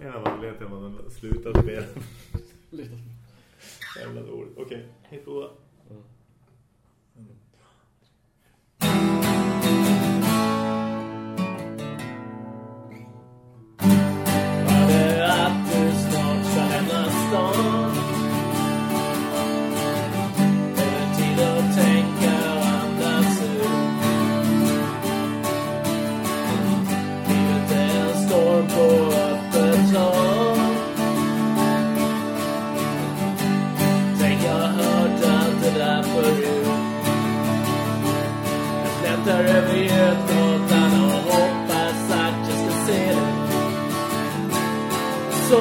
En av anledningarna till att man slutar spela. Jävla dåligt. Okej, okay. hej på. Mm.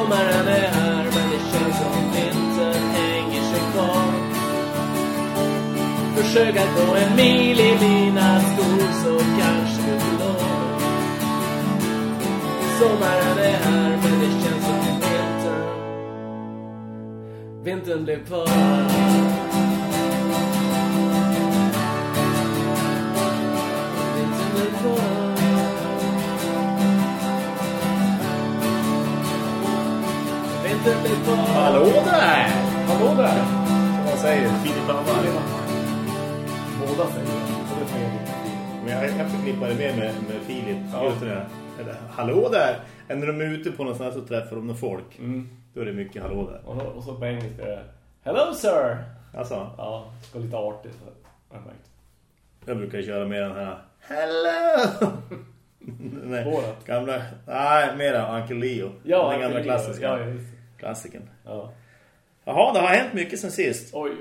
Sommaren är här men det känns som vintern hänger sig kvar. Försök att gå en mil i mina skor så kanske du förlår. Sommaren är här men det känns som vintern. Vintern blev kvar. Vintern blev kvar. Kvar. Hallå där! Hallå där! Som man säger. Filip Hammar båda säger Men jag, jag förknippar det mer med, med Filip. Ja. Just det eller, hallå där! Än när de är ute på någonstans så träffar de folk. Mm. Då är det mycket hallå där. Och, och så på engelska är det Hello sir! Alltså? Ja, det ska lite artigt. Jag, jag brukar köra med den här Hello! nej, gamla, nej, mera Uncle Leo. Ja, den gamla klassiska. Ja, Klassiken. Ja. Jaha, det har hänt mycket sen sist. Oj.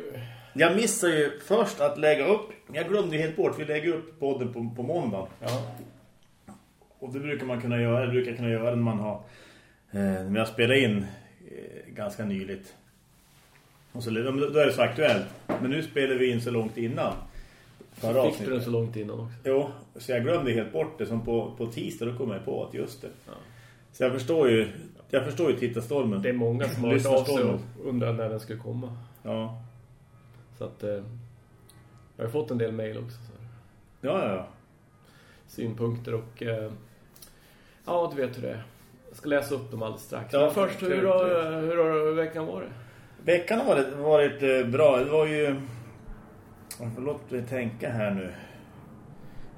Jag missade ju först att lägga upp. Jag glömde helt bort. Vi lägger upp podden på, på måndag. Ja. Och det brukar man kunna göra. Det brukar kunna göra när man har... Eh, när jag spelar in eh, ganska nyligt. Och så, då är det så aktuellt. Men nu spelar vi in så långt innan. Förra Fick du den så långt innan också? Jo, så jag glömde helt bort det. Som på, på tisdag då kom jag på att just det. Ja. Så jag förstår ju jag förstår ju tittarstormen. Det är många som har hört av sig och undrar när den ska komma. Ja. Så att eh, jag har fått en del mejl också. Så. Ja, ja, ja. Synpunkter och eh, ja, du vet hur det är. Jag ska läsa upp dem alldeles strax. Ja, Men först, hur har, hur har veckan varit? Veckan har varit, varit eh, bra. Det var ju... Låt mig tänka här nu.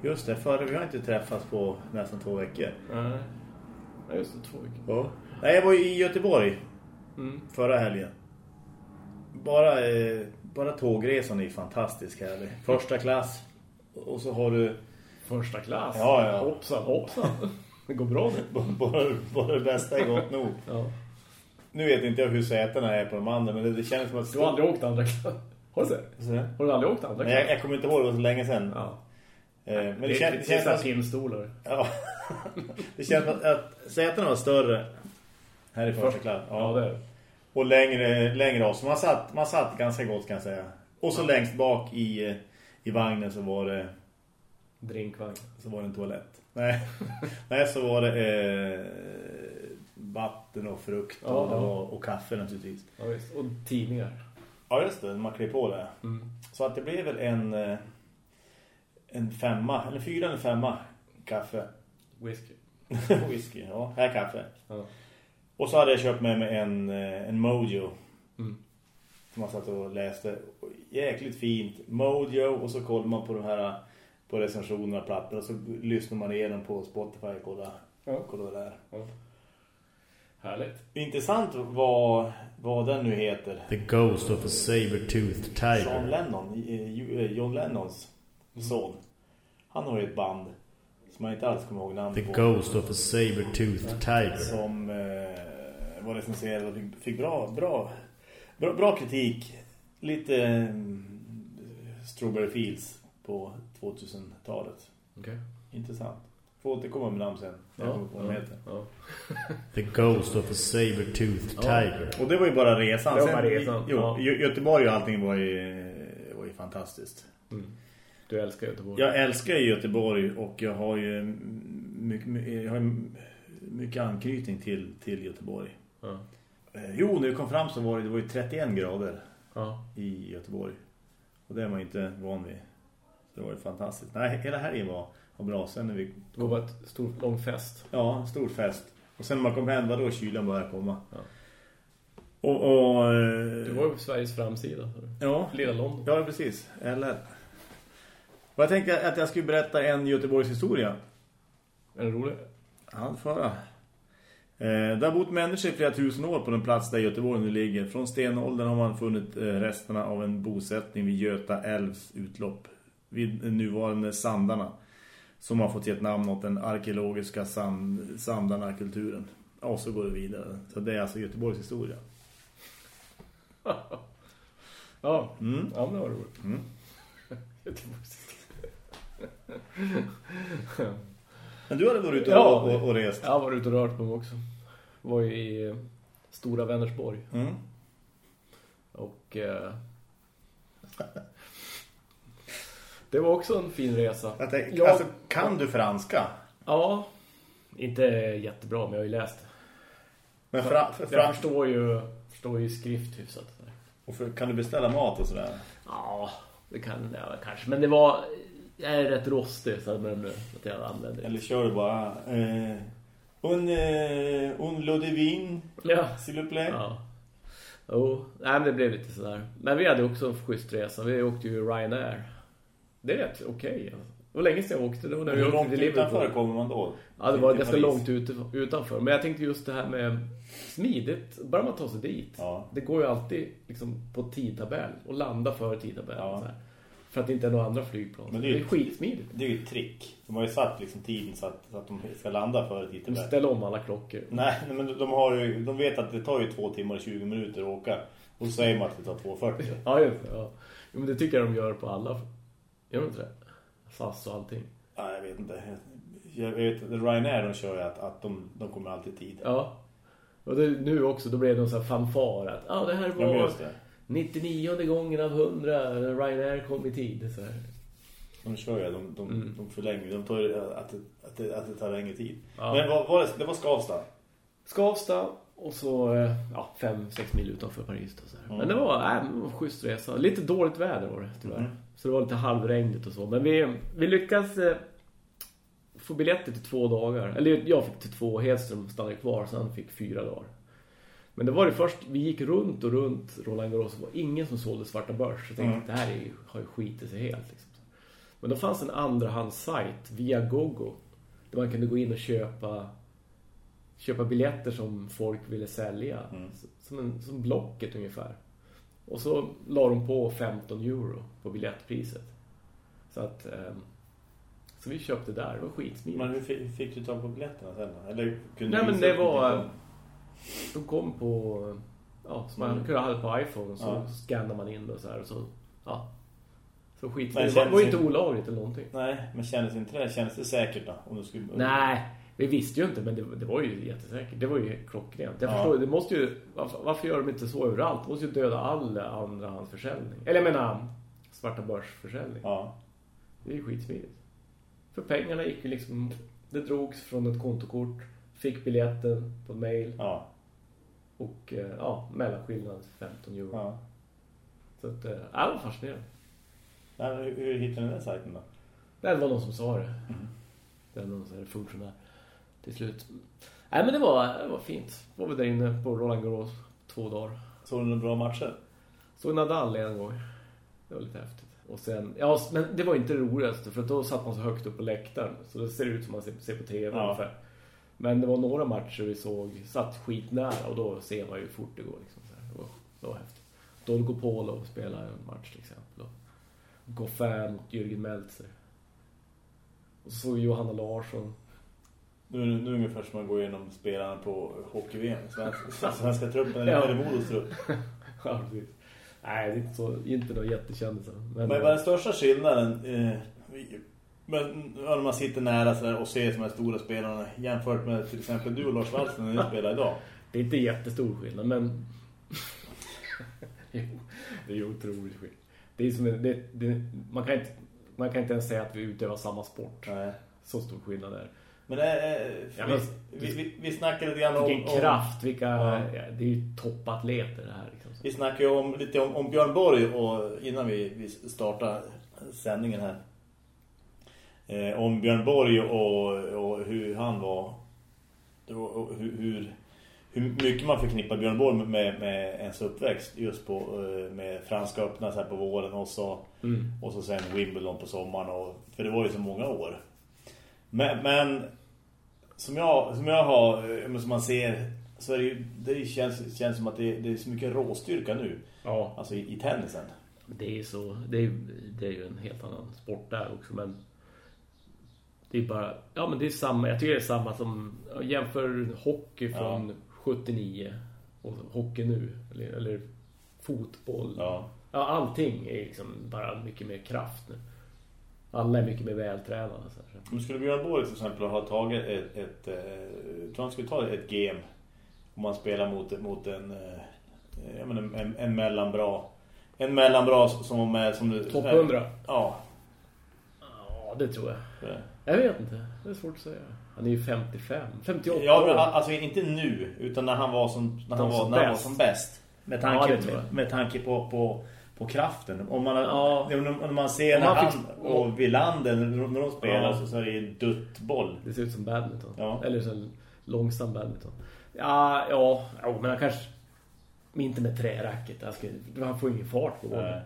Just det, för vi har inte träffats på nästan två veckor. Nej, ja, just det, två veckor. Ja. Nej, jag var i Göteborg mm. förra helgen. Bara eh, bara tågresan är fantastisk härlig. Första klass. Och så har du... Första klass? Ja, ja. Hoppsan, hoppsan. Det går bra nu. bara, bara det bästa är gott nog. Ja. Nu vet inte jag hur sätena är på de andra, men det, det känns som att... Du har aldrig åkt andra klass? Har du det? Har du aldrig åkt andra klass? Jag, jag kommer inte ihåg, det var så länge sedan. Ja. Eh, men det, det, känns, det, känns som att... pinstolar. Ja. det känns som att, att sätena var större här i första klass. Ja, ja det är och längre, längre av. Så man satt, man satt ganska gott kan jag säga. Och så ja. längst bak i, i vagnen så var det... Drinkvagn. Så var det en toalett. Nej, Nej så var det eh, vatten och frukt ja, och, ja. och, och, kaffe naturligtvis. Ja, visst. Och tidningar. Ja just det, man klev på det. Mm. Så att det blev väl en, eh, en femma, eller fyra eller femma kaffe. Whisky. Whisky, ja. Här kaffe. Ja. Och så hade jag köpt med mig en, eh, en Mojo. Mm. Som man satt och läste. Jäkligt fint. Mojo och så kollar man på de här på recensionerna plattor och så lyssnar man igenom på Spotify och kollar, ja. kollar där. Ja. Härligt. Intressant vad, vad den nu heter. The Ghost of a Saber-Toothed Tiger. John Lennon, eh, John Lennons mm. son. Han har ju ett band som jag inte alls kommer ihåg namn The på. Ghost of a Saber-Toothed Tiger. Som eh, var recenserad och fick, fick bra, bra, bra, bra kritik. Lite mm, Strawberry Fields på 2000-talet. Okay. Intressant. Får återkomma med namn sen. Ja, ja, ja. The Ghost of a Saber-Toothed Tiger. Och det var ju bara resan. Det var bara resan. Sen, jo, Göteborg och allting var ju, var ju fantastiskt. Mm. Du älskar Göteborg. Jag älskar Göteborg och jag har ju mycket, jag har mycket anknytning till, till Göteborg. Ja. Eh, jo, när vi kom fram så var det, det var ju 31 grader ja. i Göteborg. Och det var man inte van vid. Så det var ju fantastiskt. Nej, hela helgen var, var bra. Sen när vi Det var bara ett stort, lång fest. Ja, stor fest. Och sen när man kom hem, var då kylan började komma. Ja. Och, och, eh, Det var ju på Sveriges framsida. ja, Lilla London. ja, precis. Eller. Och jag tänkte att jag skulle berätta en Göteborgs historia. Är det roligt? Han föra. Eh, det har bott människor i flera tusen år på den plats där Göteborg nu ligger. Från stenåldern har man funnit eh, resterna av en bosättning vid Göta älvs utlopp. Vid nuvarande Sandarna. Som har fått gett namn åt den arkeologiska sand, Sandarna-kulturen. Ja, och så går det vidare. Så det är alltså Göteborgs historia. Ja, Mm. ja men det var roligt. Mm. Men du hade varit ute och, Ja. och, och rest. Jag har varit ute och rört på mig också. Var ju i Stora Vänersborg. Mm. Och eh, det var också en fin resa. Jag tänkte, Jag- alltså, kan du franska? Ja, inte jättebra men jag har ju läst. Men fra, för, Jag fra, förstår ju, förstår ju skrift hyfsat. och för, kan du beställa mat och sådär? Ja, det kan ja, kanske. Men det var, jag är rätt rostig så men, att jag använde det. Eller kör du bara eh, un, eh, un lot de vin, Ja. s'il vous plaît? Ja. Jo, nej men det blev lite sådär. Men vi hade också en schysst resa. Vi åkte ju Ryanair. Det är rätt okej. alltså. Det var länge sedan jag åkte. Det var när Hur långt utanför kommer man då? Ja, det var ganska långt ut, utanför. Men jag tänkte just det här med smidigt. Bara man tar sig dit. Ja. Det går ju alltid liksom, på tidtabell. Och landa före tidtabell. Ja. Så här. För att det inte är några andra flygplan. Men det, det är är ju- skitsmidigt. Det är ju ett trick. De har ju satt liksom tiden så att, så att de ska landa före De tidtabell. ställer om alla klockor. Nej, nej, men de, har ju, de vet att det tar ju två timmar och 20 minuter att åka. Och så säger man att det tar 2.40. Ja, just det. Ja. Jo, men det tycker jag de gör på alla. Gör de inte det? SAS och allting. Ja, jag vet inte. Jag vet Ryanair de kör ju att, att de, de kommer alltid tid. Ja. Och det, nu också, då blev det någon sån här fanfar att ja, det här Ja, var det. 99 gången av 100 Ryanair kom i tid. Så här. De kör ju, de, de, Mm. de förlänger. De tar att, det- att, det, att det tar längre tid. Ja. Men vad var det? Var Skavsta. Skavsta och så eh, ja, 5-6 mil utanför Paris. Då, så här. Mm. Men det var, äh, en schysst resa. Lite dåligt väder var det tyvärr. Mm. Så det var lite halvregnigt och så. Men vi, vi lyckades eh, få biljetter till två dagar. Eller jag fick till två, Hedström stannade kvar så han fick fyra dagar. Men det var det först, vi gick runt och runt Roland Garros det var ingen som sålde svarta börs. Så jag tänkte, Mm. det här är, ju- har ju skitit sig helt. Liksom. Men då fanns en andrahandssajt via Gogo. Där man kunde gå in och köpa köpa biljetter som folk ville sälja. Mm. Som, en, som Blocket ungefär. Och så la de på 15 euro på biljettpriset. Så att ehm, så vi köpte där, det var skitsmidigt. Men hur fick, du tag på biljetterna sen då? Eller kunde Nej men det var? De kom på ja, som man Mm. kunde ha på iPhone och så Ja. scannar man in det och så här och så ja. Så Men skitsmidigt. Det var, var inte olagligt eller någonting. Nej, men kändes inte det? Kändes det säkert då? Om du skulle... Nej, vi visste ju inte men det, det var ju jättesäkert. Det var ju klockrent. Jag Ja. förstår, det måste ju varför, varför gör de inte så överallt? De måste ju döda all andrahandsförsäljning. Eller jag menar svarta börsförsäljning. Ja. Det är ju skitsmidigt. För pengarna gick ju liksom det drogs från ett kontokort, fick biljetten på mail Ja. Och eh, ja, mellanskillnad 15 euro. ja. Så att, eh, ja, det var fascinerande. Men hur, hur hittade ni den sajten då? Det var någon som sa det. Mm. Det var någon här funktionär till slut. Nej men det var, det var fint. Var vi där inne på Roland Garros två dagar. Såg du några bra matcher? Såg Nadal en gång. Det var lite häftigt. Och sen, ja men det var inte det roligaste för då satt man så högt upp på läktaren. Så det ser ut som man ser, ser på tv Ja. ungefär. Men det var några matcher vi såg, satt skitnära och då ser man ju hur fort det går. Liksom, så här. Det, var, det var häftigt. Dolgo Polo spelade en match till exempel. Goffin mot Jürgen Meltzer. Och så såg vi Johanna Larsson. Nu, nu ungefär som man går igenom spelarna på hockey-VM. Svenska, svenska truppen eller Ja. Modos trupp. Ja, precis. Nej, det är inte, så, inte några jättekändisar. Men, Men vad är den största skillnaden eh, men, när man sitter nära så och ser de här stora spelarna jämfört med till exempel du och Lars Wallsten när ni spelar idag? Det är inte jättestor skillnad, men... jo, det är otroligt skillnad. Det är som det, det, man, kan inte, man kan inte ens säga att vi utövar samma sport. Nej. Så stor skillnad är. Men eh, Ja, vi, men- vi, vi, vi snackar lite grann om... Vilken kraft, vilka... Ja. Ja, det är ju toppatleter det här. Liksom. Vi snackar ju om, lite om, om Björn Borg och innan vi, vi startar sändningen här. Eh, om Björn Borg och, och hur han var och, hur, hur mycket man förknippar Björn Borg med, med ens uppväxt just på, eh, med franska öppna så här på våren och så, Mm. och så sen Wimbledon på sommaren. Och, för det var ju så många år. Men, men som, jag, som jag har, eh, som man ser så är det ju, det känns, känns som att det, det är så mycket råstyrka nu. Ja, Alltså i, i tennisen. det är så. Det är, det är ju en helt annan sport där också, men det är bara, ja men det är samma, jag tycker det är samma som, jämför hockey från 79 och hockey nu, eller, eller fotboll. Ja. Ja, allting är liksom bara mycket mer kraft nu. Alla är mycket mer vältränade. Så här. Om skulle Björn Borg till exempel ha tagit ett, ett eh, jag tror han skulle ta ett game om man spelar mot, mot en, eh, menar, en, en mellanbra en mellanbra som är som du- Topp 100? Ja. Ja, det tror jag. det. Jag vet inte. Det är svårt att säga. Han är ju 55. 58 Ja, men år. alltså inte nu utan när han var som när han var, som när han var bäst. som bäst. Med Ja, tanke, jag. med, med tanke på, på, på kraften. Om man, Ja. om, man ser Om när han han och Villander när de, spelar Ja. så, är det ju duttboll. Det ser ut som badminton. Ja. Eller så långsam badminton. Ja, ja, ja, men han kanske... Men inte med träracket. Han, ska, han får ingen fart på bollen. Nej.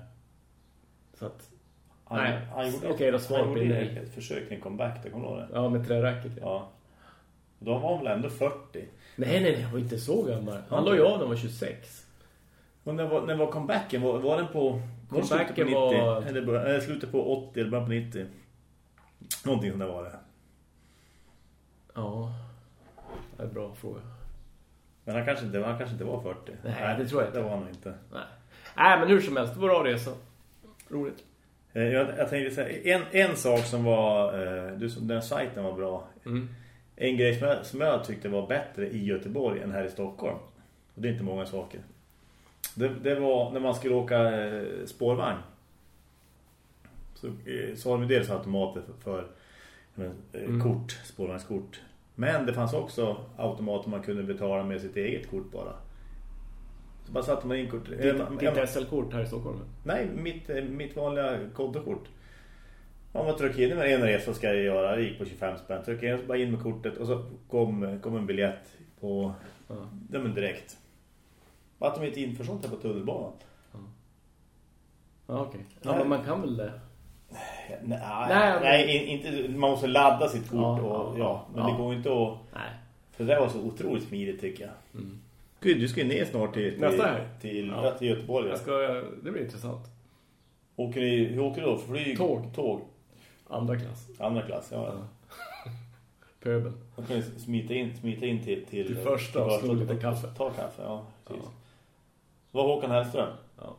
Så att... Han, Nej. han gjorde, Okej, då han gjorde nej. ett försök till en comeback, det kommer du ihåg det? Ja, med träracket. Ja. Ja. Då var väl ändå 40. Nej, nej, nej. Han var inte så gammal. Han la ju av när han var 26. Men när var, när var comebacken? Var, var den på, var slutet på Comebacken 90? var- Eller, eller slutet på 80 eller början på 90? Någonting som det var det. Ja. Det är en bra fråga. Men han kanske inte, han kanske inte var 40. Nej, det tror jag inte. Det var han inte. Nej. Nej, men hur som helst. Det var bra resa. Roligt. Eh, Jag, jag tänkte säga, en, en sak som var, eh, du, den sajten var bra. Mm. En grej som jag, som jag tyckte var bättre i Göteborg än här i Stockholm. Och det är inte många saker. Det, det var när man skulle åka eh, spårvagn. Så, så har de dels automater för, för Mm. kort, spårvagnskort. Men det fanns också automater man kunde betala med sitt eget kort bara. Så bara satte man in kort. Ditt, SL-kort här i Stockholm. Nej, mitt, eh, mitt vanliga kontokort. Om man trycker in med en resa ska jag göra, det gick på 25 spänn. Trycker in bara in med kortet och så kom, kom en biljett på Ja. ja, men direkt. Att de inte inför sånt här på tunnelbanan. Ja, okej. Ja, Nej. men man kan väl det. Nej, nej, Nej, inte, man måste ladda sitt kort. Ja, och, ja, ja, men ja. det går inte att... Nej. För det där var så otroligt smidigt tycker jag. Mm. Gud, du ska ju ner snart till, till, Nästa helg? till, Ja. ja. till Göteborg. Jag Ja. ska, det blir intressant. Åker ni, hur åker du då? Flyg? Tåg. Tåg. Andra klass. Andra klass, ja. Ja. Pöbeln. Då kan ni smita in, smita in till... Till, Till första och slå lite kaffe. Ta kaffe, ja. Precis. Ja. Vad var Håkan Hellström? Ja.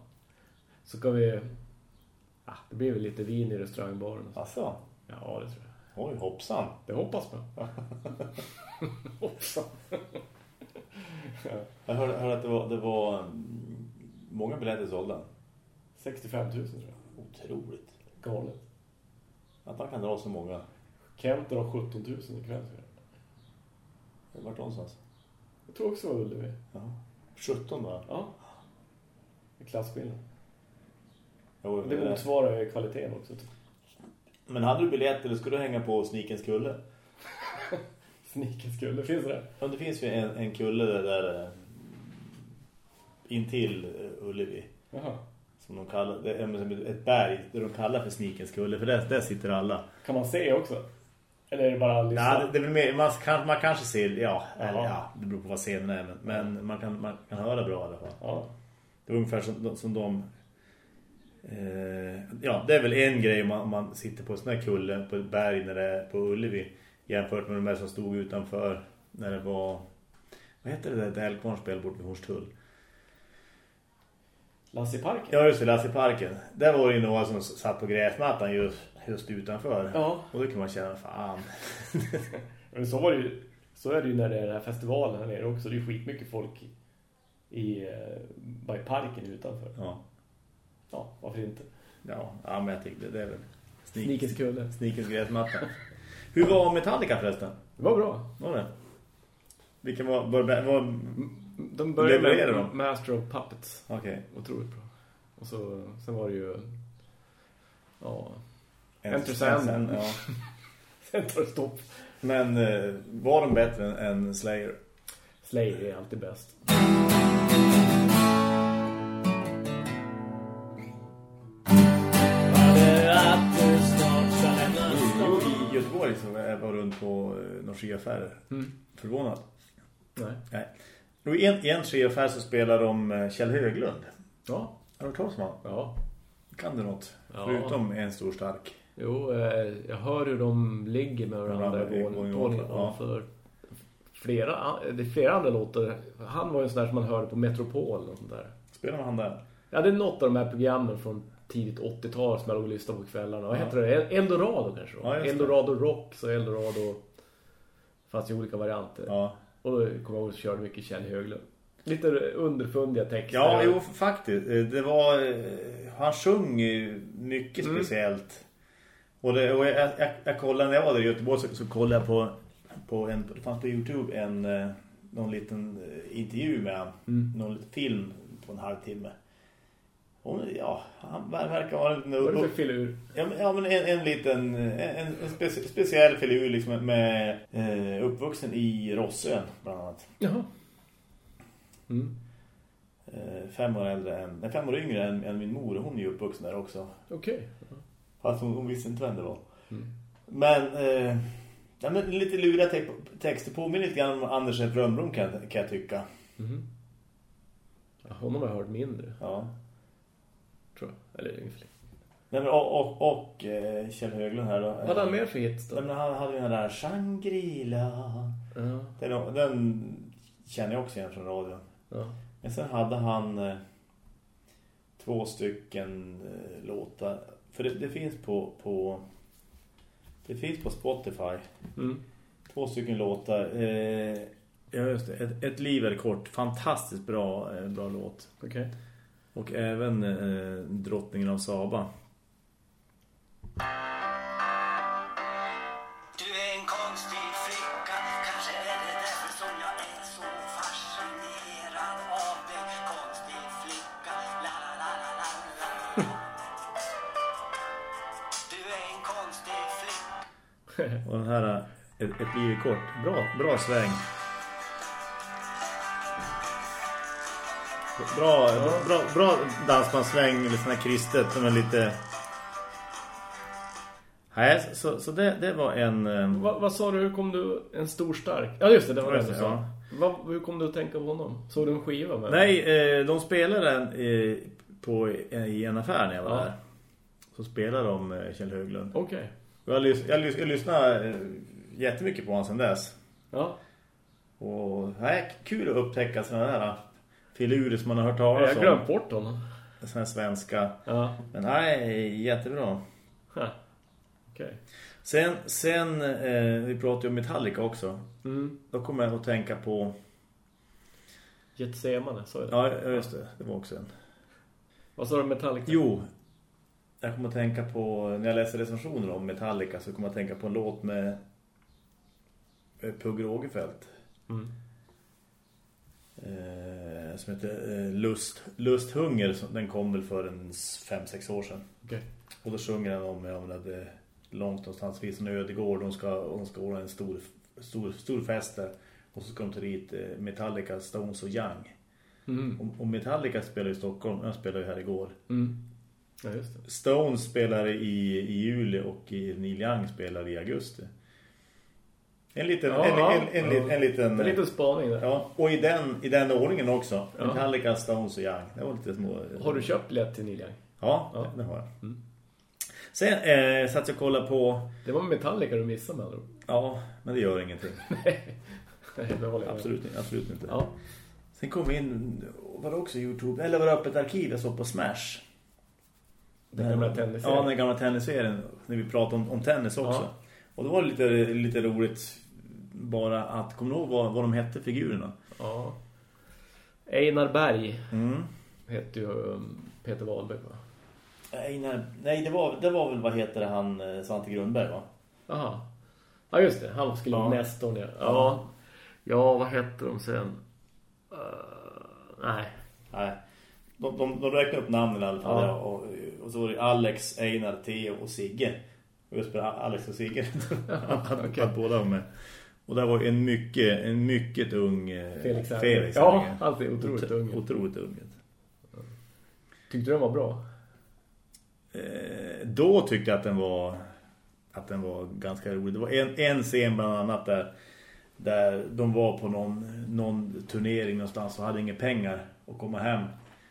Så ska vi... Ah, det blir väl lite vin i restaurangbaren. så. Alltså, Ja, det tror jag. oj hoppsan. Det hoppas man. Hoppsan. Jag hörde, hörde att det var, det var mm, många biljetter sålda. 65 000 tror jag. Otroligt. Galet. Att man kan dra så många. Kent drar 17 000 ikväll. Vart någonstans? Jag tror också det var Ullevi. Ja. 17 då? Ja. Det klasskillnad. Jo, Det motsvarar ju kvaliteten också. typ. Men hade du biljett eller skulle du hänga på Snikens kulle? Sneakers kul. Det finns det där. Ja, det finns ju en, en kulle där, eh, intill eh, Ullevi. Jaha. Som de kallar, det är som ett berg där de kallar för Snikens kulle. För där, där sitter alla. Kan man se också? Eller är det bara lyssna? Ja, det, det mer, man, kan, man kanske ser, ja, eller, Ja. det beror på vad scenen är. Men, men man, kan, man kan höra bra i alla fall. Ja. Det var ungefär som, som de... Eh, ja, det är väl en grej om man, man sitter på en sån här kulle på ett berg när det är på Ullevi. Jämfört med de där som stod utanför när det var... Vad heter det där Dälkvarns spel bort vid Hornstull? Lasse i parken? Ja, just det, Lasse i parken. Där var det ju några som satt på gräsmattan just, just utanför. Ja. Och då kan man känna, fan. Men så var det ju så är det ju när det är den här festivalen här nere också. Det är ju skitmycket folk i, eh, i parken utanför. Ja, Ja, varför inte? ja, ja men jag tyckte det är väl... Sneakers kulle. Sneakers gräsmatta. Hur var Metallica förresten? Det var bra. Var det? Vilken var... var, var De började med de? Master of Puppets. Okej. Otroligt bra. Och så, sen var det ju... Ja... En- Enter Sandman. Ja. Sen tar det stopp. Men eh, var de bättre än, än Slayer? Slayer är alltid bäst. Så jag bara runt på eh, några skiaffärer. Mm. Förvånad. Nej. Nej. Och i en, i en skiaffär så spelar de eh, Kjell Höglund. Ja. Har du hört talas om? Ja. Kan du något? Ja. Förutom en stor stark. Jo, eh, jag hör hur de ligger med varandra i våningen. ja. För flera, det är flera andra låtar. Han var ju en sån där som man hörde på Metropol och sånt där. Spelar han där? Ja, det är något av de här programmen från tidigt 80-tal som jag låg och lyssnade på kvällarna. Vad heter det? Eldorado kanske då? Ja. Eldorado Rock så Eldorado fanns ju olika varianter. Ja. Och då kommer jag ihåg att körde mycket Kjell Höglund. Lite underfundiga texter. Ja, jo, faktiskt. Eh, Det var... eh, Han sjöng mycket Mm. speciellt. Och, det, och jag, jag, jag kollade när jag var där i Göteborg så, så kollade jag på, på en... Det fanns på Youtube en... eh, Någon liten intervju med. Mm. Någon liten film på en halvtimme. Och ja, han ver- verkar vara en... Vad är det för filur? Ja, men, ja, men en, en liten en, en specie, speciell filur liksom med eh, uppvuxen i Rossön bland annat. Jaha. Mm. Eh, fem år äldre än, nej, fem år yngre än, än min mor. Hon är ju uppvuxen där också. Okej. Fast hon, hon visste inte vem det var. Mm. Men, eh, ja, men lite luriga te texter påminner lite grann om Anders. Rönnblom kan, jag- kan jag tycka. Ja, honom har jag hört mindre, Ja. Tror jag. Eller ungefär. Nej, men, och och, och eh, Kjell Höglund här då. Vad hade han mer för hits då? Nej, men han hade ju den där Shangri-La. Ja. Den, den känner jag också igen från radion. Ja. Men sen hade han eh, två stycken eh, låtar. För det, det finns på, på det finns på Spotify. Mm. Två stycken låtar. Ja just det. Ett, ett liv är kort. Fantastiskt bra, bra låt. Okej. Och även eh, Drottningen av Saba. Du är en konstig flicka Kanske är det därför som jag är så fascinerad av dig Konstig flicka La la la la la Du är en konstig flicka Och den här eh, ett, ett liv kort. Bra, bra sväng. Bra, bra, bra dansbandssväng, lite sån här kristet som är lite... Nej, så, så det, det var en... eh, Vad, vad sa du? Hur kom du... En stor stark? Ja just det, det var det du sa. ja. Vad, hur kom du att tänka på honom? Såg du en skiva med Nej, eh, de spelade den eh, på, i en affär när jag var Ja. där. Så spelade de eh, Kjell Höglund. Okej. Och Jag, lys, jag, lys, jag lyssnade eh, jättemycket på honom sedan dess. Ja. Och nej, kul att upptäcka sådana där eh, filurer som man har hört Jag talas om. glömt bort honom. Sådana svenska. Ja. Men nej, jättebra. Okej. Sen, sen eh, vi pratade ju om Metallica också. Mm. Då kommer jag att tänka på... Getsemane, sa jag? Ja, just det. Det var också en. Vad sa du Metallica? Jo, jag kommer att tänka på... När jag läser recensioner om Metallica så kommer jag att tänka på en låt med Pugh Rogefeldt. Mm. Eh, som heter eh, Lust, Lusthunger. som- Den kom väl för en 5-6 år sedan. Okej. Och då sjunger han om, om att det långt någonstans vid en ödegård. De ska, de ska ordna en stor, stor, stor fest där. Och så ska de ta dit eh, Metallica, Stones och Young. Mm. Och, och Metallica spelar i Stockholm. Jag spelade ju här igår. Mm. Ja. Stones spelar i, i juli och Neil Young spelar i augusti. En liten, Ja, en, en, en, en, en liten... En liten spaning där. Ja, och i den, i den ordningen också. Ja. Metallica, Stones och Young. Det var lite små... Har du köpt biljett till Neil Young? Ja, Ja. det har jag. Mm. Sen eh, satt jag och kollade på... Det var Metallica du missade med andra. Ja, men det gör ingenting. Nej, det håller jag med. Absolut, inte, absolut inte. Ja. Sen kom vi in... Var det också Youtube? Eller var det öppet arkiv? Jag såg på Smash. Den gamla tennisserien. Ja, den gamla tennisserien. När vi pratade om, om tennis också. Ja. Och det var lite, lite roligt bara att... Kommer du ihåg vad, vad de hette, figurerna? ja. Einar Berg Mm. heter ju um, Peter Wahlberg va? Nej, nej, det, var, det var väl, vad heter det, han eh, Svante Grundberg va? Jaha. Ja just det, han skulle Ja. Nestorn ja. ja. Ja, vad hette de sen? Uh, nej. Nej. De, de, de räknade upp namnen i alla fall. Ja. Och, och så var det Alex, Einar, Theo och Sigge. Och jag spelade Alex och Sigge. okej. att båda med. Och där var ju en mycket, en mycket ung eh, Felix. Felix Ja, Herngren. alltid otroligt Ot- ung. Otroligt ung. Tyckte du den var bra? Eh, då tyckte jag att den var att den var ganska rolig. Det var en, en scen bland annat där, där de var på någon, någon turnering någonstans och hade inga pengar att komma hem.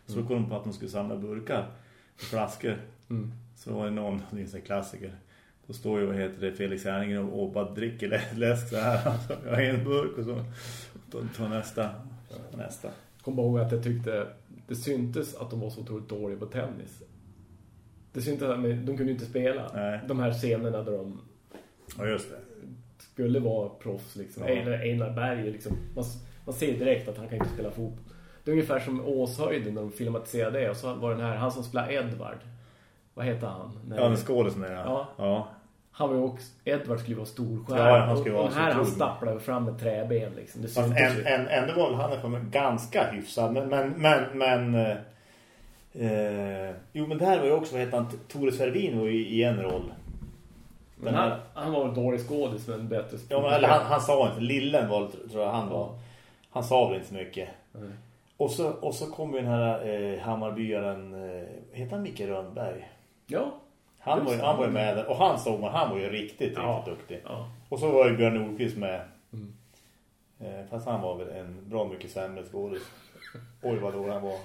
Så då kom de på att de skulle samla burkar och flaskor. Mm. Så var det någon, det är en klassiker. Då står ju, vad heter det, Felix Herngren och, och bara dricker lä- läsk så här. Alltså, jag har en burk och så tar nästa. Nästa. Kom ihåg att jag tyckte det syntes att de var så otroligt dåliga på tennis. Det syntes att de, de kunde inte spela. Nej. De här scenerna där de Ja, just det. skulle vara proffs liksom. Ja. Einar, Einar Berg liksom. Man, man ser direkt att han kan inte spela fotboll. Det är ungefär som Åshöjden när de filmatiserade det. Och så var den här, han som spelade Edvard. Vad heter han? Nej. Ja, den skådisen där. Ja. ja. Han var ju också, Edvard skulle vara storstjärna. Ja, han skulle vara så här han stapplade fram med träben liksom. Det Fast en, en, ändå var han kommer ganska hyfsad. Men, men, men, men eh, eh, jo men det här var ju också, vad heter han, Tore Servin var ju i en roll. Men han, han var väl dålig skådis men bättre Ja, men, eller han, han sa inte, Lillen var tror jag han var. Han sa väl inte så mycket. Nej. Och så, och så kom ju den här eh, Hammarbyaren, eh, heter han Micke Rönnberg? Ja. Han var, ju, det. han var ju med där. Och han såg man, han var ju riktigt, Ja. riktigt duktig. Ja. Och så var ju Björn Nordqvist med. Mm. Eh, fast han var väl en bra mycket sämre skådis. Oj vad dålig han var.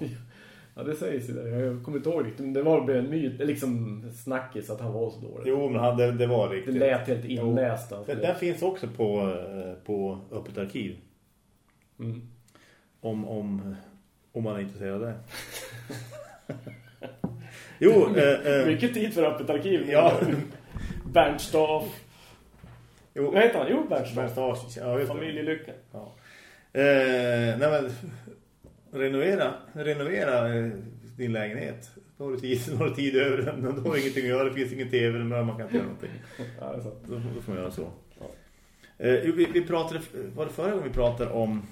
Ja, det sägs ju det. Jag kommer inte ihåg riktigt. Men det var väl en myt, liksom snackis att han var så dålig. Jo, men han, det, det var Det riktigt. lät helt inläst. alltså. Den, den finns också på, eh, på Öppet arkiv. Mm. Om, om, om man är intresserad av det. jo, eh, eh, Mycket tid för öppet arkiv. Ja. Bernt Staff. jo, Vad heter han? Jo, Bernt Staff. Bernstage, ja. Familjelycka. Ja. Eh, nej men renovera, renovera eh, din lägenhet. Då har du tid, då har du tid över den. Då har du ingenting att göra. Det finns ingen tv men man kan inte göra någonting. Ja, det. Då, då får man göra så. Eh, jo, vi, vi pratade, var det förra gången vi pratade om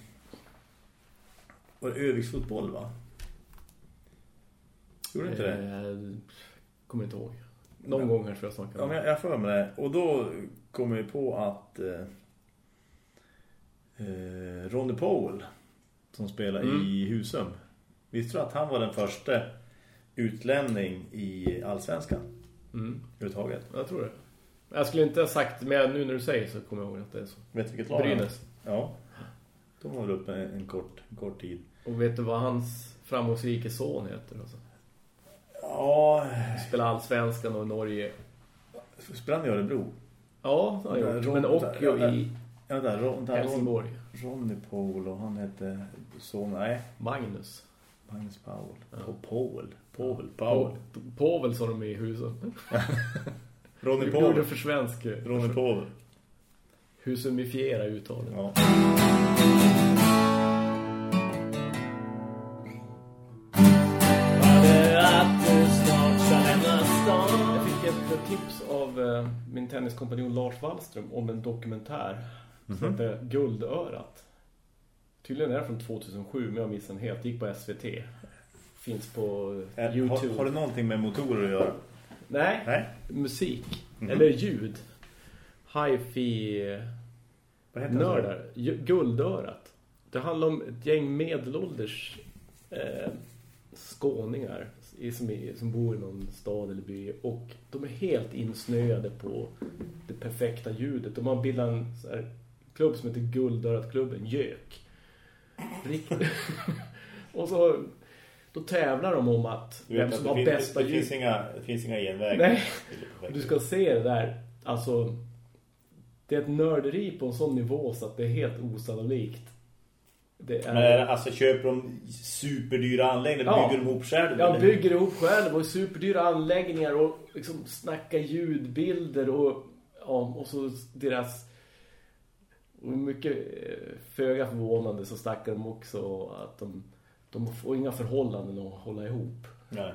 var det öviksfotboll va? Gjorde inte det? Eh, kommer inte ihåg. Någon gång kanske jag snackade Ja, men jag, jag får med det. Och då kom vi på att eh, eh, Ronny Powell som spelar Mm. i Husum. Visste du att han var den första utlämning i Allsvenskan Mm. överhuvudtaget? Jag tror det. Jag skulle inte ha sagt, men nu när du säger så kommer jag ihåg att det är så. Vet du vilket lag? Brynäs. Ja. De var väl uppe en, en, kort, en kort tid. Och vet du vad hans framgångsrike son heter? Alltså? Ja, Spelar allsvenskan och Norge. spelar han i Örebro? Ja, det har han gjort. Men och i Ja, där, Ron, där, Helsingborg. Ronny Powell och han hette son, nej, Magnus. Magnus Powell. Ja. Powell. Powell. Powell. Powell sa de i huset. Ronny gjorde Powell. för svensk. Ronny Powell. Husumifiera uttalet. Ja. Tips av eh, min tenniskompanjon Lars Wallström om en dokumentär som heter Guldörat. Tydligen är det från 2007 men jag missade den helt. Gick på SVT. Finns på Är- Youtube. Har, har det någonting med motorer att göra? Nej, Nej. musik. Mhm. Eller ljud. Hi-fi nördar. Guldörat. Det handlar om ett gäng medelålders eh, skåningar i, som, som bor i någon stad eller by och de är helt insnöade på det perfekta ljudet. De har bildat en här, klubb som heter Guldörat-klubben. Rikt- och så då tävlar de om att Du vem som har finns, bästa det, finns ljud. inga, det finns inga genvägar. Nej. Du ska se det där. Alltså, det är ett nörderi på en sån nivå så att det är helt osannolikt. Det är... Men alltså köper de superdyra anläggningar? Ja. Bygger de ihop själv? Jag eller? bygger ihop själv och superdyra anläggningar och liksom snackar ljudbilder och, ja, och så deras och mycket eh, föga förvånande så snackar de också att de, de får inga förhållanden att hålla ihop Nej.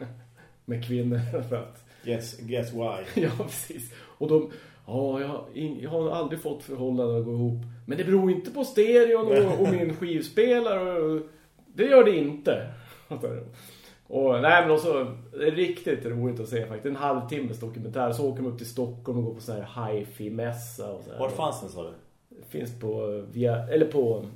med kvinnor för att Guess, guess why. Ja, precis. Och de, ja, jag, jag har aldrig fått förhållanden att gå ihop. Men det beror inte på stereon och, och min skivspelare. Och, det gör det inte. Och nej men också det är riktigt roligt att se faktiskt. En halvtimmes dokumentär. Så åker de upp till Stockholm och går på sån här hi-fi-mässa och så här. Vart fanns den sa du? Finns på via eller på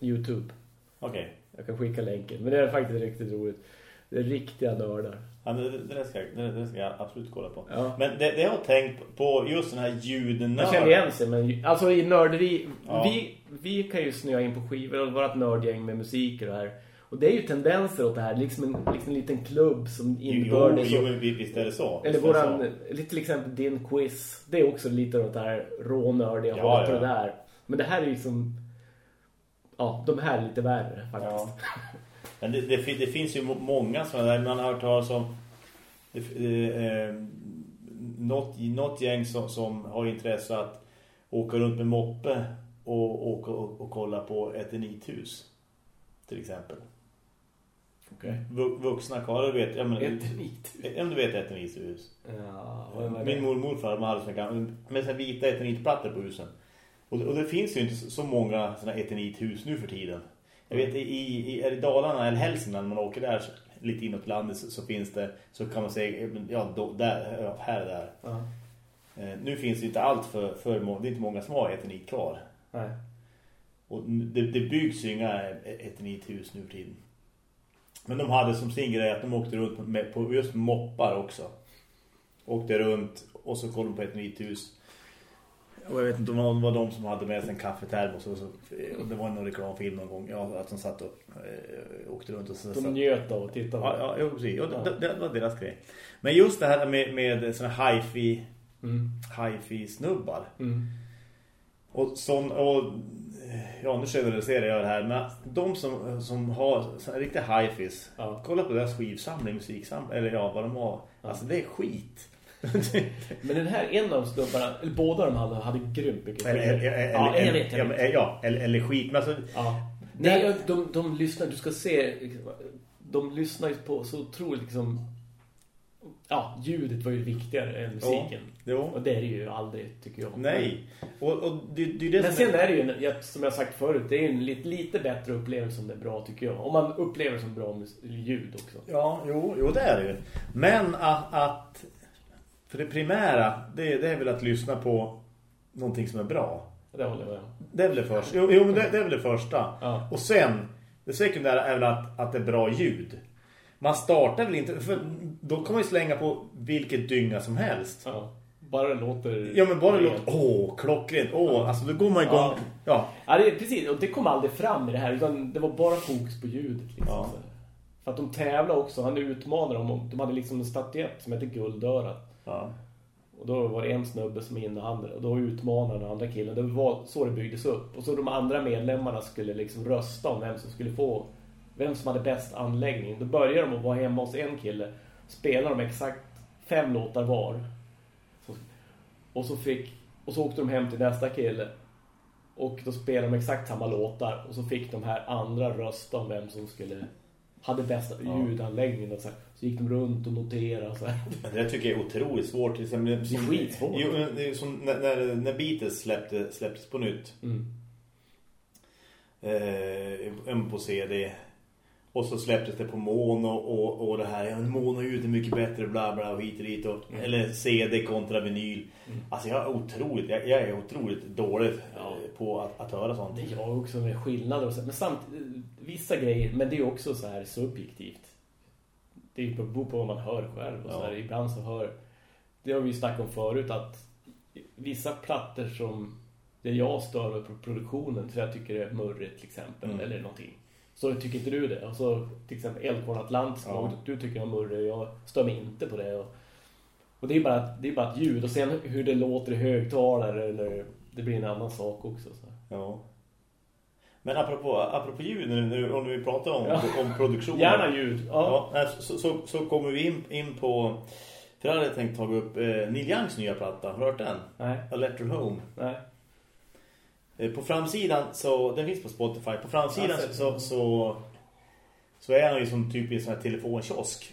Youtube. Okej. Jag kan skicka länken. Men det är faktiskt riktigt roligt. Det är riktiga nördar. Ja, det, det, där ska, jag- det, det ska jag absolut kolla på. Ja. Men det, det jag har tänkt på just den här ljudnörden. Man känner igen sig, men alltså i nörderi, Ja. vi, vi kan ju snöa in på skivor och vårt nördgäng med musik och det här. Och det är ju tendenser åt det här, liksom en, liksom en liten klubb som Jo, inbördes. jo, vi- visst är det så. eller våran, lite till exempel din quiz, det är också lite åt det här rånördiga, Ja, hatar ja. det där. Men det här är liksom, ja, de här är lite värre faktiskt. Ja. Men det, det, det finns ju må- många sådana där. Man har hört talas om det, eh, något, något gäng som, som har intresse att åka runt med moppe och, och, och, och kolla på ett enithus. Till exempel. Vu- Vuxna karlar, vet. Ja, men, Eternit. Ja, men du vet ett enithus. Ja? Min mor och de hade gamla, med så här vita eternitplattor på husen. Och, och det finns ju inte så många såna eternithus nu för tiden. Jag vet, i, i, är det Dalarna eller Hälsingland man åker där lite inåt landet så, så finns det, så kan man säga, ja, då, där, ja, här och där. Ja. Eh, nu finns det inte allt för, för det är inte många som har eternit kvar. Nej. Och det, det byggs ju inga eternithus nu för tiden. Men de hade som sin grej att de åkte runt med, på just moppar också. Åkte runt och så kollade de på eternithus. Och jag vet inte om det var de som hade med sig en kaffetermos. Och så, och det var någon reklamfilm någon gång. Ja, att de satt och eh, åkte runt. Och så, De njöt av att titta på ja, ja, precis. Och det, det, det var deras grej. Men just det här med, med såna hi-fi, Mm. hi-fi-snubbar. Mm. Och, sån, och ja, nu generaliserar jag det här, men de som, som har riktiga hi-fis, Ja. kolla på deras skivsamling, musiksamling, eller ja, vad de har. Alltså det är skit. Men den här, en av snubbarna, eller båda de hade, hade grymt mycket eller, eller, eller, Ja, jag jag ja, vet. men, ja, eller, eller skit. Men alltså, Ja. Nej, de, de lyssnar, du ska se, de lyssnar ju på så otroligt liksom, ja, ljudet var ju viktigare än musiken. jo. Och det är det ju aldrig, tycker jag. nej. Och, och det, det är det Men sen är det ju, jag- som jag sagt förut, det är ju en lite, lite bättre upplevelse om det är bra, tycker jag. Om man upplever som bra ljud också. Ja, jo, jo det är det ju. Men att, att för det primära, det, det är väl att lyssna på någonting som är bra. Det håller jag med. Det är väl det första. Jo, jo men det, det är väl det första. Ja. Och sen, det sekundära är väl att, att det är bra ljud. Man startar väl inte, för då kan man ju slänga på vilket dynga som helst. Ja. Bara det låter... Ja men bara det låter, åh, klockrent, åh, alltså då går man igång. Ja. Ja. Ja, det, precis. Och det kom aldrig fram i det här. Utan det var bara fokus på ljudet. Liksom, Ja. För att de tävlade också. Han utmanade dem. De hade liksom en statyett som heter Guldörat ja. Och då var det en snubbe som innehade Och då utmanade den andra killen. Det var så det byggdes upp. Och så de andra medlemmarna skulle liksom rösta om vem som skulle få... Vem som hade bäst anläggning. Då började de att vara hemma hos en kille. Spelade de exakt fem låtar var. Och så fick... Och så åkte de hem till nästa kille. Och då spelade de exakt samma låtar. Och så fick de här andra rösta om vem som skulle... Hade bästa ljudanläggningen och så, här. så gick de runt och noterade så här. Det tycker jag är otroligt svårt. Exempel, Det är skitsvårt. Jo, som när, när, när Beatles släppte, släpptes på nytt. Mm. eh, på CD och så släpptes det på mono och, och det här, ja, mono ljud är mycket bättre bla bla och hit och dit och, Mm. eller CD kontra vinyl alltså jag är otroligt jag, jag är otroligt dålig Ja. eh, på att, att höra sånt Det är jag också med skillnader och så. Men samt, vissa grejer, men det är också så här subjektivt. Det är ju beror på vad man hör själv. Och så Ja. här, ibland så hör, det har vi ju snackat om förut, att vissa plattor som det jag stör på produktionen, så jag tycker det är murrigt till exempel, Mm. eller någonting. Så tycker inte du det. Och så till exempel Elkorn Atlantis, Ja. du tycker murrig och jag stör mig inte på det. Och, och det är bara det är bara ett ljud. Och sen hur det låter i högtalare eller det blir en annan sak också. Så. ja. men apropå, apropå ljud nu, nu om vi pratar om, Ja. om produktionen Gärna ljud. Ja. ja, så, så, så kommer vi in, in på för jag hade tänkt ta upp eh, Neil Youngs nya platta, har du hört den? Nej, A Letter Home nej. Eh, På framsidan så den finns på Spotify. På framsidan så, så så är han ju som typ i en sån här telefonkiosk.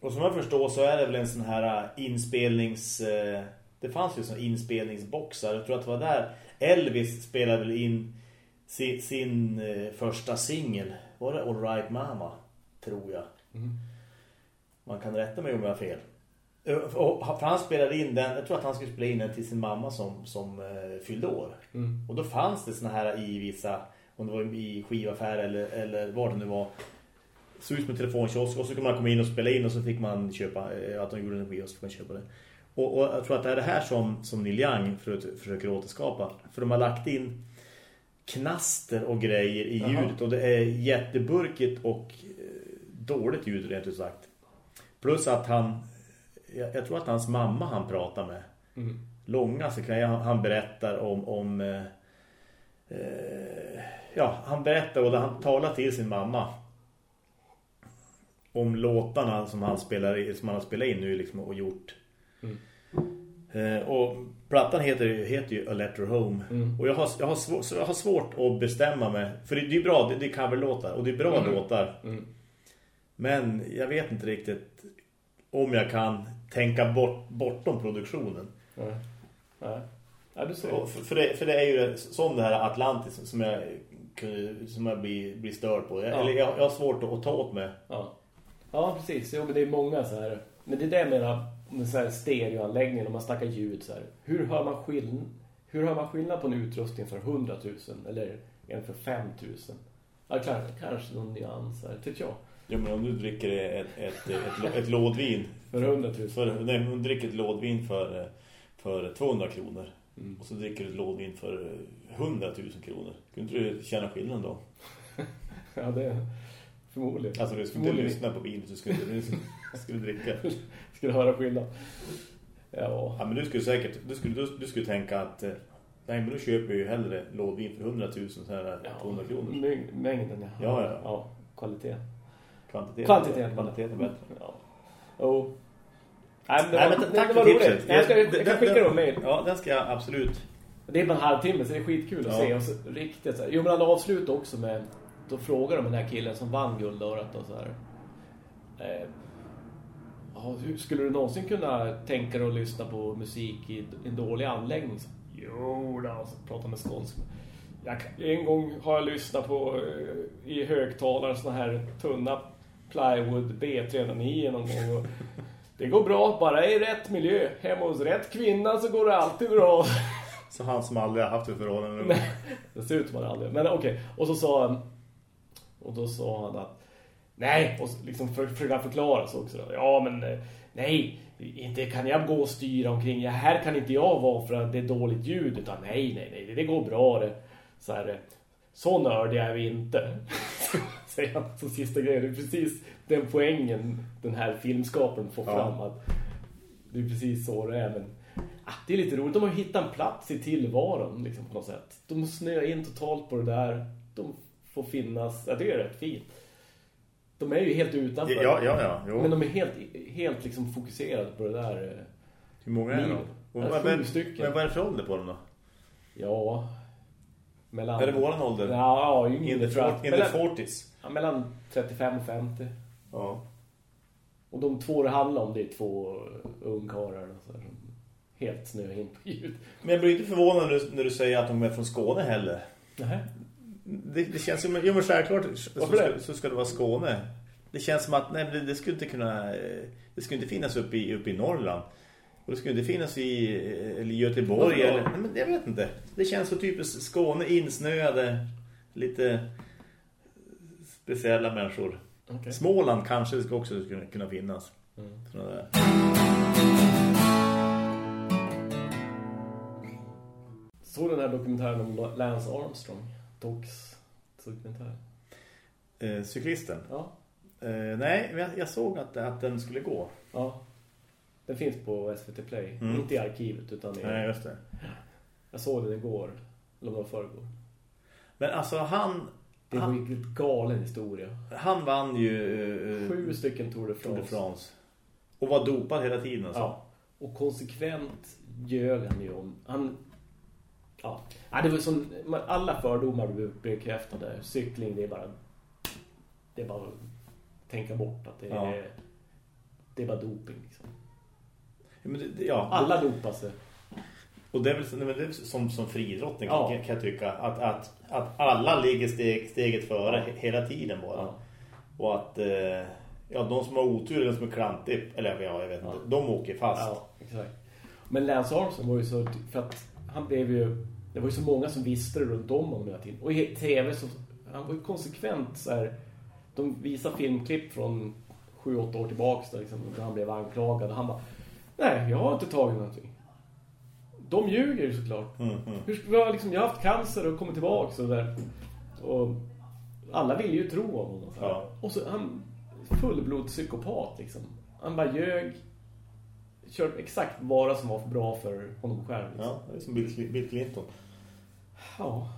Och som jag förstår så är det väl en sån här eh, inspelnings eh, det fanns ju sån inspelningsboxar. Jag tror att det var där Elvis spelade väl in sin, sin första singel. Var det All Right Mama tror jag. Man kan rätta mig om jag har fel. Eh, och- För han spelade in den, jag tror att han skulle spela in den till sin mamma som, som eh, fyllde år. Mm. Och då fanns det såna här i vissa, om det var i skivaffär eller, eller vad det nu var. Så ut med telefonkiosk och så kunde man komma in och spela in och så fick man köpa, eh, att de gjorde en skiva så fick man köpa det. Och, och jag tror att det är det här som, som Neil Young för, försöker återskapa. För de har lagt in knaster och grejer i Jaha. ljudet och det är jätteburkigt och dåligt ljud rent ut sagt. Plus att han, jag, jag tror att hans mamma han pratar med Mm. långa sekvenser. Han, han berättar om, om eh, eh, ja, han berättar och han talar till sin mamma om låtarna som han spelar som han har spelat in nu liksom och gjort. Mm. Eh, och plattan heter, heter ju A Letter Home. Mm. Och jag har, jag, har svår, jag har svårt att bestämma mig. För det, det är bra, det, det är coverlåtar och det är bra Mm. låtar. Mm. Men jag vet inte riktigt om jag kan tänka bort, bortom produktionen. Nej. Nej. Ja, du ser. För, för, det, för det är ju som det här Atlantis som jag, som jag blir, blir störd på. Jag, Ja. eller jag, jag har svårt att, att ta åt mig. Ja, ja precis. Jo, men det är många så här. Men det är det jag menar med så här stereoanläggningen om man snackar ljud så här. Hur hör man skillnad? Hur hör man skillnad på en utrustning för 100 000 eller en för 5 000? Ja, kanske, kanske någon nyans här, tycker jag. Ja, men om du dricker ett, ett, ett, ett, lådvin För 100 000. för, nej, om du dricker ett lådvin för, för 200 kronor Mm. och så dricker du ett lådvin för 100 000 kronor. Kunde du känna skillnaden då? Ja, det förmodligen. Alltså du skulle inte lyssna på vin så skulle du skulle dricka. Skulle höra skillnad. Ja. Ja, men du skulle säkert du skulle, du, du skulle tänka att eh, nej, men då köper jag ju hellre lådvin för 100 000 så här 200 kronor. Mäng- Mängden, ja. Ja, ja. ja kvalitet. Kvantitet. Kvantitet. Kvantitet är bättre. Ja. Jo. Nej, men det Nej, men det, tack det för tipset. Jag, ska, jag kan skicka dem mail. Ja, den ska jag absolut. Det är bara en halvtimme så det är skitkul att Ja. se. Och så, riktigt så här. Jo, men han avslutar också med... Då frågar de den här killen som vann guldåret och så här. Eh, hur skulle du någonsin kunna tänka dig att lyssna på musik i en dålig anläggning? Så, jo, då, så pratar med skånsk. Jag, en gång har jag lyssnat på eh, i högtalare såna här tunna plywood B309 någon gång. Och det går bra, bara i rätt miljö. Hemma hos rätt kvinna så går det alltid bra. Så han som aldrig har haft ett förhållande. Nej, det ser ut som han aldrig. Men okej, och så sa han och då sa han att nej, och så liksom för, försöka förklara sig också. Ja, men eh, nej, inte kan jag gå och styra omkring. Ja, här kan inte jag vara för att det är dåligt ljud utan nej, nej, nej, det går bra det. Så här, eh, så nördiga är vi inte. Säger han som sista grejen. Det är precis den poängen den här filmskaparen får Ja. fram att det är precis så det är, men ah, det är lite roligt. De har hittat en plats i tillvaron liksom, på något sätt. De snöar in totalt på det där. De får finnas. Tycker det är rätt fint. De är ju helt utanför. Ja, ja, ja. Jo. Men de är helt, helt liksom fokuserade på det där. eh, Hur många är de? Och Ja, vad- sju men, stycken. men vad är det för ålder på dem då? Ja. Mellan... Är det våran ålder? Ja, In yngre the, tror jag. in the Mellan, 40s. ja, mellan 35 och 50. Ja. Och de två det handlar om det är två ungkarlar som helt snöar in på ljud. Men jag blir inte förvånad när du, när du säger att de är från Skåne heller. Nej. Det, det känns som, jo men självklart så, ska, det? så ska det vara Skåne. Det känns som att nej, det, det skulle inte kunna det skulle inte finnas uppe i, uppe i Norrland. Och det skulle inte finnas i eller Göteborg då? eller, nej, men jag vet inte. Det känns så typiskt Skåne insnöade lite speciella människor. Okej. Småland kanske ska också kunna, finnas. Mm. Såg den här dokumentären om Lance Armstrong? Docs dokumentär. Eh, cyklisten. Ja. Eh, nej, men jag, jag såg att, att den skulle gå. Ja. Den finns på SVT Play. Mm. Inte i arkivet utan i... Nej, just det. Jag såg den igår. Eller om förrgår. Men alltså han Det var ju en galen historia. han vann ju eh, Sju stycken Tour de Tour France. de France. Och var dopad hela tiden alltså. Ja. Och konsekvent ljög han ju om... Han... Ja. ja det var som... Alla fördomar blev bekräftade. Cykling, det är bara... Det är bara att tänka bort att det är... Ja. Det är bara doping liksom. Ja. Alla dopar sig. Och det är väl som, som friidrottning Ja. kan, kan jag tycka. Att, att, att alla ligger steg, steget före he- hela tiden bara. Ja. Och att... Eh, Ja, de som har otur eller som är klantigt, eller ja, jag vet inte, Ja. de åker fast. Ja, exakt. Men Lance Armstrong var ju så... För att han blev ju... Det var ju så många som visste det runt om honom hela tiden. Och i tv så... Han var ju konsekvent så här... De visar filmklipp från 7-8 år tillbaka där, liksom, när han blev anklagad. Och han bara... Nej, jag har inte tagit någonting. De ljuger ju såklart. Mm, mm. Hur, jag, liksom, jag har haft cancer och kommit tillbaka så där. Och alla vill ju tro om honom. Ja. Och så han fullblodspsykopat liksom. Han bara ljög. Kör exakt vad som var för bra för honom själv. Liksom. Ja, det är som Bill Clinton. Ja.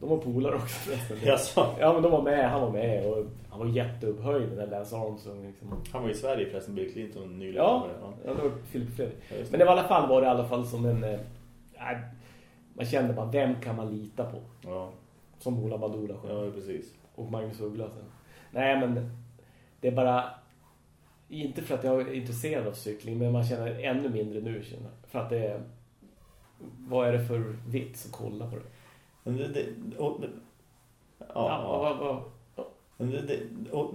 De var polare också. Jaså? Ja, men de var med. Han var med. Och han var jätteupphöjd den där Lance Armstrong. Liksom. Han var i Sverige förresten, Bill Clinton nyligen. Ja, ja. ja, det var Philip Fredrik. Ja. Men det var i alla fall var det i alla fall som en... Nej, man kände bara, vem kan man lita på? Ja, Som Ola Badula själv. ja precis. och Magnus Uggla sen. Nej, men det är bara... Inte för att jag är intresserad av cykling, men man känner ännu mindre nu. För att det är... Vad är det för vits att kolla på det? Det, det, och, ja, Ja, det, det, och,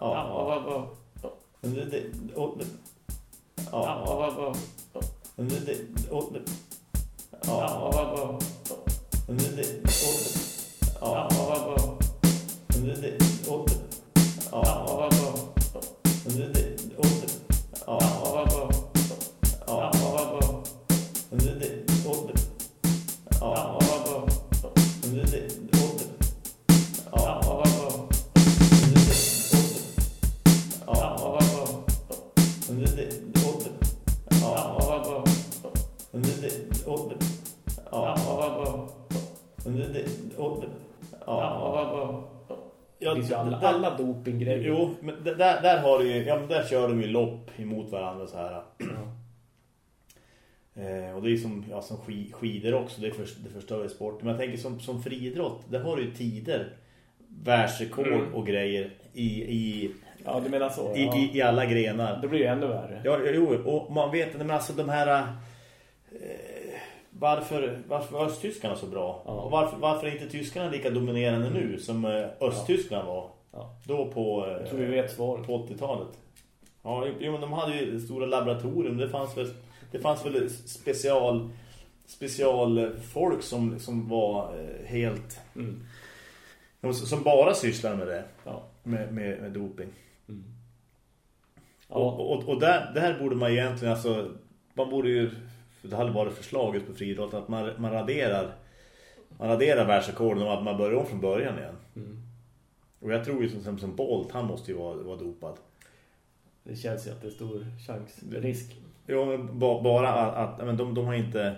ja, det, det, och, ja, det, det, och, ja, det, det, och, ja, det, det, där, där har du ju, ja där kör de ju lopp emot varandra så här. Eh, och det är som, ja, som ski, skidor också, det, för, det förstör ju sporten. Men jag tänker som, som friidrott, där har du ju tider, världsrekord Mm. och grejer i, i, Ja, du menar så. i, Ja. i, i alla grenar. Det blir ju ännu värre. Ja, jo, och man vet men alltså de här... Eh, varför, varför var östtyskarna så bra? Ja. Och varför, varför är inte tyskarna lika dominerande nu som eh, östtyskland var? Ja. Då på, eh, Jag tror vi vet svaret. på 80-talet. Ja, jo, men de hade ju stora laboratorium. Det fanns väl, det fanns väl special, special folk som, som var eh, helt... Mm. Som bara sysslade med det. Ja. Med, med, med doping. Ja. Och, och, och där, där borde man egentligen alltså, man borde ju det hade varit förslaget på friidrott att man, man raderar man raderar världsrekorden och att man börjar om från början igen. Mm. Och jag tror ju som, som, som Bolt, han måste ju vara, vara dopad. Det känns ju att det är stor chans. Risk. Jo, men ba, bara att, att men de, de har inte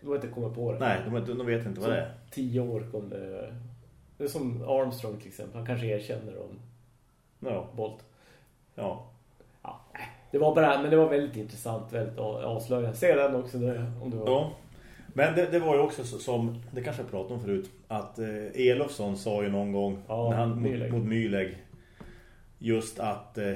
Du har inte kommit på det. nej, de, de vet inte vad det är. Tio år kom det... Är som Armstrong till exempel. Han kanske erkänner om Ja, Bolt. ja. Ja, det var bara, men det var väldigt intressant, väldigt avslöjande. Se den också där, om du var... ja. Men det, det var ju också så- som, det kanske jag pratade om förut, att eh, Elofsson sa ju någon gång Ja, när han, mot, Mühlegg. mot Mühlegg just att eh,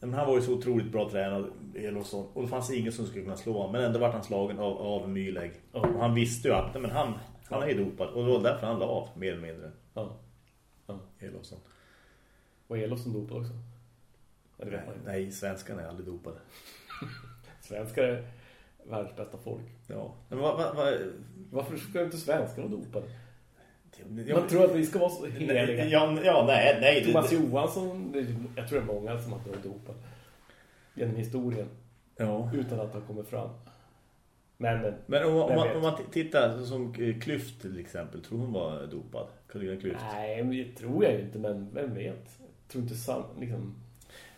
men han var ju så otroligt bra tränad Elofsson och det fanns ingen som skulle kunna slå honom men ändå vart han slagen av, av Mühlegg. Ja. Och han visste ju att nej, men han, han är ju dopad och det var därför han la av mer eller mindre Ja. ja. Elofsson. Och Elofsson dopade också. Inte. Nej, svenskarna är aldrig dopade. Svenskar är världens bästa folk. Ja. Men vad, vad, vad, Varför ska inte svenskarna dopade? ja, Man tror att vi ska vara så heliga. ja, ja, nej, nej. det- Thomas Johansson, det- jag tror det är många som har varit dopad. Genom historien. Ja. Utan att det har kommit fram. Men, men Men om, om, man, om man tittar som eh, Klyft till exempel, tror hon var dopad? Karolina Klyft. nej, men det tror jag inte. Men vem vet? Jag tror inte sam, liksom...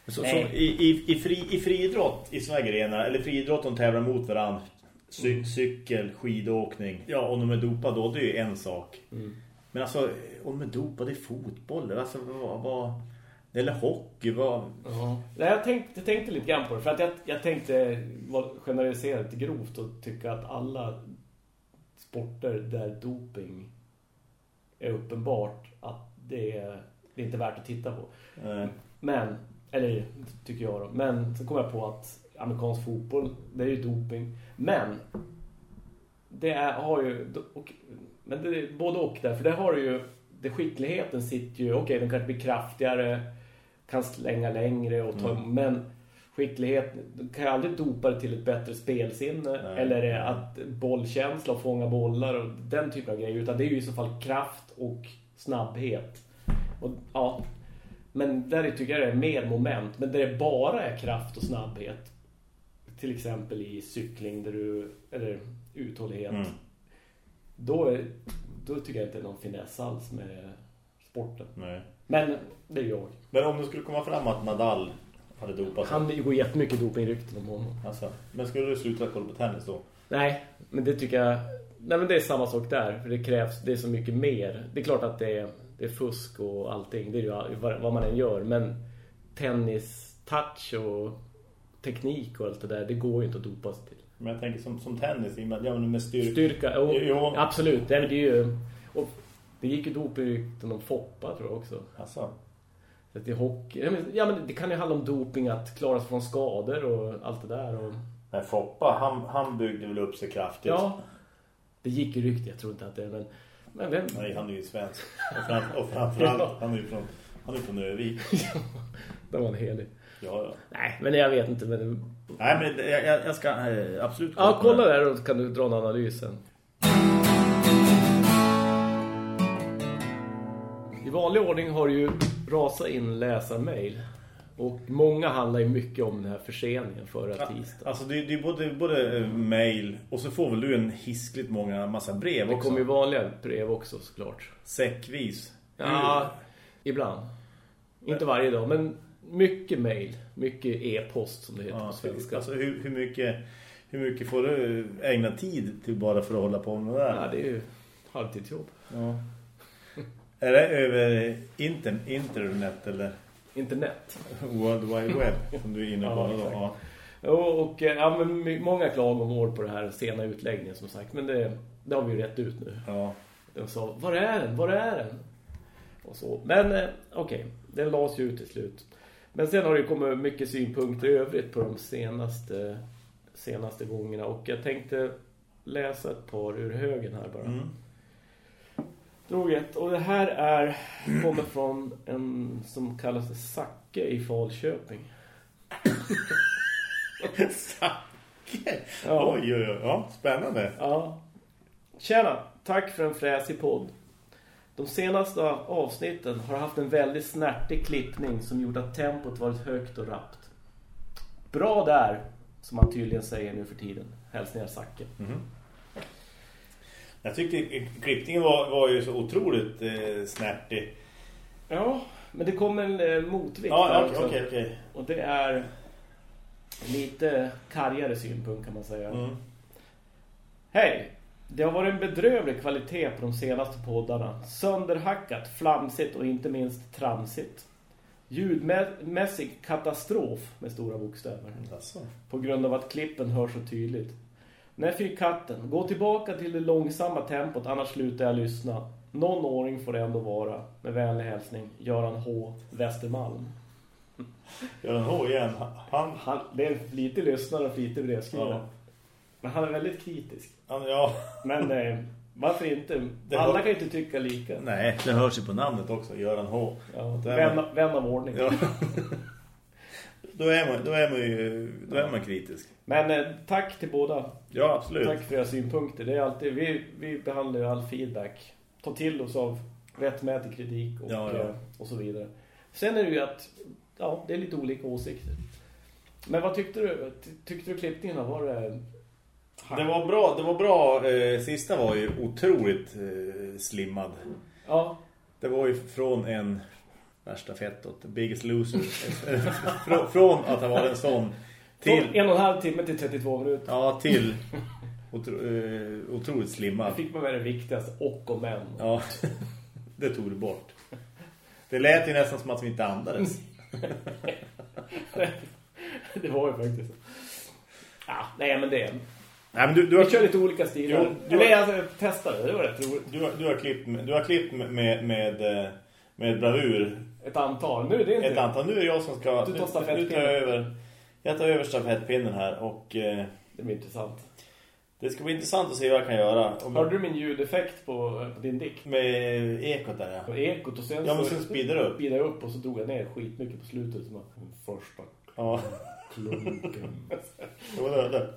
Så, som i, i, i, fri, I friidrott i såna här grenar, eller friidrott de tävlar mot varandra. Cy, Mm. Cykel, skidåkning. Ja, om de är dopade då, det är ju en sak. Mm. Men alltså, om de är dopade i fotboll, alltså vad... vad eller hockey, vad... Ja. Nej, jag, tänkte, jag tänkte lite grann på det. För att jag, jag tänkte generalisera lite grovt och tycka att alla sporter där doping är uppenbart att det är, det är inte värt att titta på. Eh, Men, eller tycker jag då. Men så kom jag på att amerikansk fotboll, det är ju doping. Men det är, har ju... Och, men det är både och där. För det har ju... Det skickligheten sitter ju... Okej, den kanske blir kraftigare kan slänga längre och ta, Mm. men skicklighet kan ju aldrig dopa det till ett bättre spelsinne Nej. eller att bollkänsla och fånga bollar och den typen av grejer utan det är ju i så fall kraft och snabbhet. Och ja, men där tycker jag det är mer moment, men där det bara är kraft och snabbhet. Till exempel i cykling där du eller uthållighet. Mm. Då, är, då tycker jag inte det är någon finess alls med sporten. Nej. Men det är jag. Men om det skulle komma fram att Nadal hade dopat sig. Han går jättemycket dopingrykten om honom. Alltså, men skulle du sluta kolla på tennis då? Nej, men det tycker jag... Nej, men det är samma sak där. För det krävs... Det är så mycket mer. Det är klart att det är, det är fusk och allting. Det är ju vad, man än gör. Men tennis, touch och teknik och allt det där, det går ju inte att dopa sig till. Men jag tänker som, som tennis, ja, med styrka. Styrka, och, Jo. absolut. Det är ju... Och det gick ju dopingrykten om Foppa, tror jag också. Alltså, Så att det är hockey. Ja men, det kan ju handla om doping, att klara sig från skador och allt det där. Och, men Foppa, han, han byggde väl upp sig kraftigt. ja, det gick ju rykte. Jag tror inte att det är... Men, men vem... Nej, han är ju svensk. Och, fram, och framförallt, Ja. han är ju från, han är från Övik. Det var en helig. Ja, ja. Nej, men jag vet inte. Men... Nej, men jag, jag, ska eh, absolut Ja, på kolla där och kan du dra en analys sen. I vanlig ordning har du ju rasat in läsarmail. Och många handlar ju mycket om den här förseningen förra tisdagen. Alltså det, det är både, både eh, mail och så får väl du en hiskligt många massa brev Det också. kommer ju vanliga brev också såklart. Säckvis. Ja, ibland. Inte varje dag, men mycket mail. Mycket e-post som det heter Ja, på svenska. alltså hur, hur, mycket, hur mycket får du ägna tid till bara för att hålla på med det där? Ja, det är ju halvtidsjobb. Ja. Är det över inter, internet eller Internet. World Wide Web som du är inne på? Ja, ja. Och, eh, ja, men många klagomål på det här sena utläggningen som sagt. Men det, det har vi ju rätt ut nu. ja. De sa, var är den? Var är den? Och så. Men eh, okej, den lades ju ut till slut. Men sen har det kommit mycket synpunkter i övrigt på de senaste, senaste gångerna. Och jag tänkte läsa ett par ur högen här bara. Mm. Drog ett. Och det här är, kommer från en som kallas Sacke i Falköping. Sacke! Ja. Oj, oj, oj. Ja, spännande. Ja. Tjena, tack för en fräsig podd. De senaste avsnitten har haft en väldigt snärtig klippning som gjort att tempot varit högt och rappt. Bra där, som man tydligen säger nu för tiden. Hälsningar Sacke. Jag tyckte klippningen var, var ju så otroligt eh, snärtig. Ja, men det kommer en eh, motvikt Ja, här okej, också. okej, okej. Och det är lite kargare synpunkt kan man säga. Mm. Hej! Det har varit en bedrövlig kvalitet på de senaste poddarna. Sönderhackat, flamsigt och inte minst tramsigt. Ljudmässig katastrof med stora bokstäver. Alltså. På grund av att klippen hörs så tydligt. Nej fy katten, gå tillbaka till det långsamma tempot annars slutar jag lyssna. Någon ordning får det ändå vara. Med vänlig hälsning, Göran H. Västermalm. Göran H igen. Han, Han, det är en flitig lyssnare och flitig brevskrivare. Ja. Men han är väldigt kritisk. han, ja. Men eh, varför inte? Det Alla har- kan ju inte tycka lika. Nej, det hörs ju på namnet också. Göran H. Ja, vän, man- vän av ordning. Ja. då, är man, då, är man ju, då är man kritisk. Men eh, tack till båda. Ja, absolut. Tack för era synpunkter. Det är alltid, vi, vi behandlar ju all feedback. Ta till oss av rättmätig kritik och, Ja, ja. eh, och så vidare. Sen är det ju att ja, det är lite olika åsikter. Men vad tyckte du? Ty- Tyckte du klippningen var det... Det var bra. Det var bra. Eh, sista var ju otroligt eh, slimmad. Ja, Det var ju från en värsta fettot, Biggest Loser. från, från att han var en sån till till, en och en halv timme till 32 minuter. ja, till otro, eh, otroligt slimmad. Det fick man med det viktigaste. Och om män. Ja, det tog du bort. Det lät ju nästan som att vi inte andades. det var ju faktiskt. Ja, nej men det. Nej, men du, du, Vi har, kör lite olika stilar. Jo, du Nej, alltså, testade. Det var rätt roligt. du, har, du har klippt, med, du har klippt med, med, med, eh, med bravur Ett antal. Nu är det inte. ett antal. Nu är jag som ska... Du tar nu, nu stafettpinnen. tar jag över, jag tar över stafettpinnen här och... Eh, Det blir intressant. Det ska bli intressant att se vad jag kan göra. Om Hörde du min ljudeffekt på, på din dick? Med ekot där, ja. På ekot och sen Ja, men sen upp. speedade jag upp och så drog jag ner skitmycket på slutet som första Ja, klunken. det var det.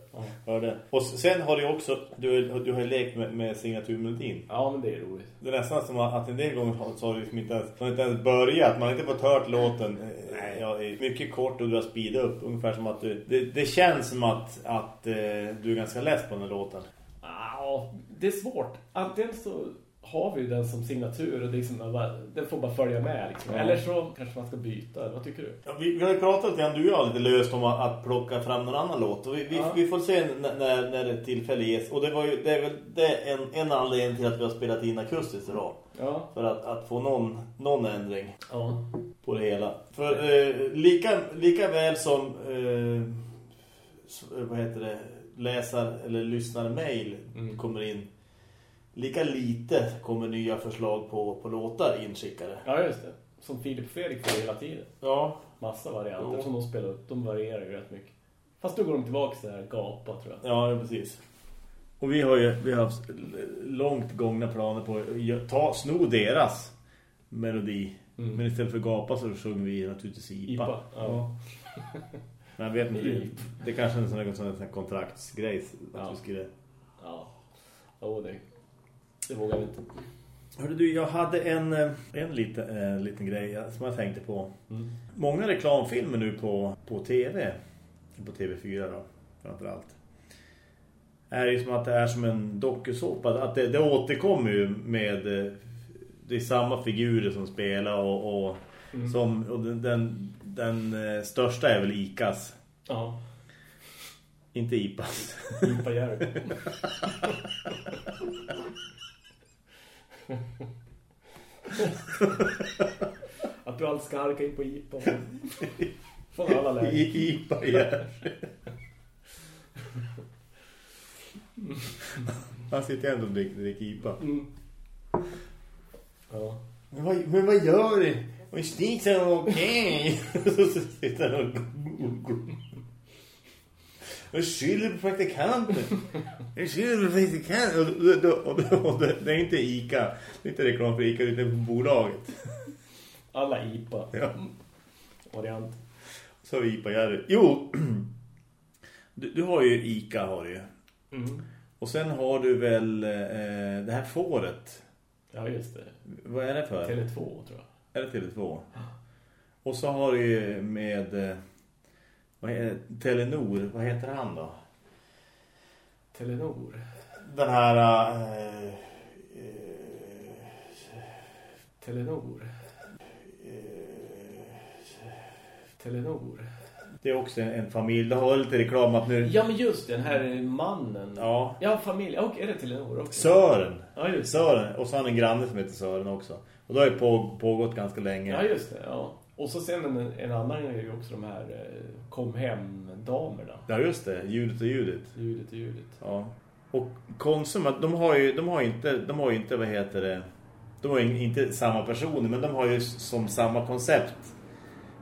Hörde. Och sen har du också, du, du har lekt med, med signaturmelodin. ja, men det är roligt. Det är nästan som att en del gånger så har du liksom inte ens, man inte ens börjat. Man har inte fått hört låten eh, ja, i mycket kort och du har speedat upp. Ungefär som att du, det, det känns som att, att eh, du är ganska less på den här låten. Ja, det är svårt. Antingen så har vi den som signatur och liksom, bara- den får bara följa med. Liksom. Ja. Eller så kanske man ska byta. Vad tycker du? Ja, vi, vi har ju pratat lite grann, du och jag lite löst om att, att plocka fram någon annan låt. Och vi, vi, Ja. vi får se när, när, det tillfälle ges. Och det, var ju, det är väl det är en, en anledning till att vi har spelat in akustiskt idag. Ja. För att, att få någon, någon ändring Ja. på det hela. För eh, lika, lika väl som eh, eh, vad heter det, läsar eller lyssnar mail Mm. kommer in. Lika lite kommer nya förslag på, på låtar inskickade. Ja, just det. Som Filip och Fredrik får hela tiden. Ja, Massa varianter Jo. som de spelar upp. De varierar ju rätt mycket. Fast nu går de tillbaka till det här gapa, tror jag. Ja, precis. Och vi har ju vi har haft långt gångna planer på att ta, sno deras melodi. Mm. Men istället för gapa så sjunger vi naturligtvis IPA. IPA, ja. Men jag vet inte, det kanske är en sån här, kontraktsgrej. Att Ja. vi skulle... Ja. Jo, det, det vågar vi inte. Hörde du, jag hade en, eh, en liten, eh, liten grej som jag tänkte på. Mm. Många reklamfilmer nu på, på tv, på TV4 då, framförallt, är ju som att det är som en dokusåpa. Att det, det återkommer ju med, eh, det är samma figurer som spelar och, och, Mm. som, och den, den, den eh, största är väl Ikas. Ja. Inte Ipas. IPA Järv. Att du alltid ska halka in på IPA. Från alla lägen. I, Ipa, ja. Han sitter ändå och dricker, Ipa. Mm. Ja. Men vad, men vad gör du? Och stig så okej. Så sitter han och... Jag skyller på praktikanten. Jag skyller på praktikanten. Och, och, och, och, det, är inte Ica. Det är inte reklam för Ica, det är på bolaget. Alla IPA. Ja. Variant. Så är Ipa Jerry. Jo, du, du har ju Ica har du ju. Mm. Och sen har du väl eh, det här fåret. Ja, just det. Vad är det för? Tele2, tror jag. Är det Tele2? Och så har du ju med eh, vad är, Telenor, vad heter han då? Telenor. Den här eh, eh, Telenor. Telenor. det är också en, familj. Det har lite reklam att nu Ja, men just den här mannen. ja, Ja, familj. Och är det Telenor också? Sören. Ja, just det. Sören och så har han en granne som heter Sören också. Och det har ju på, pågått ganska länge. Ja, just det. Ja. Och så sen en, en annan är ju också de här eh, kom hem damerna. Ja, just det. Judit och Judit. Ljudet och ljudet. Ja. Och Konsum, de har ju de har ju inte de har inte vad heter det? De har ju inte samma personer, men de har ju som samma koncept.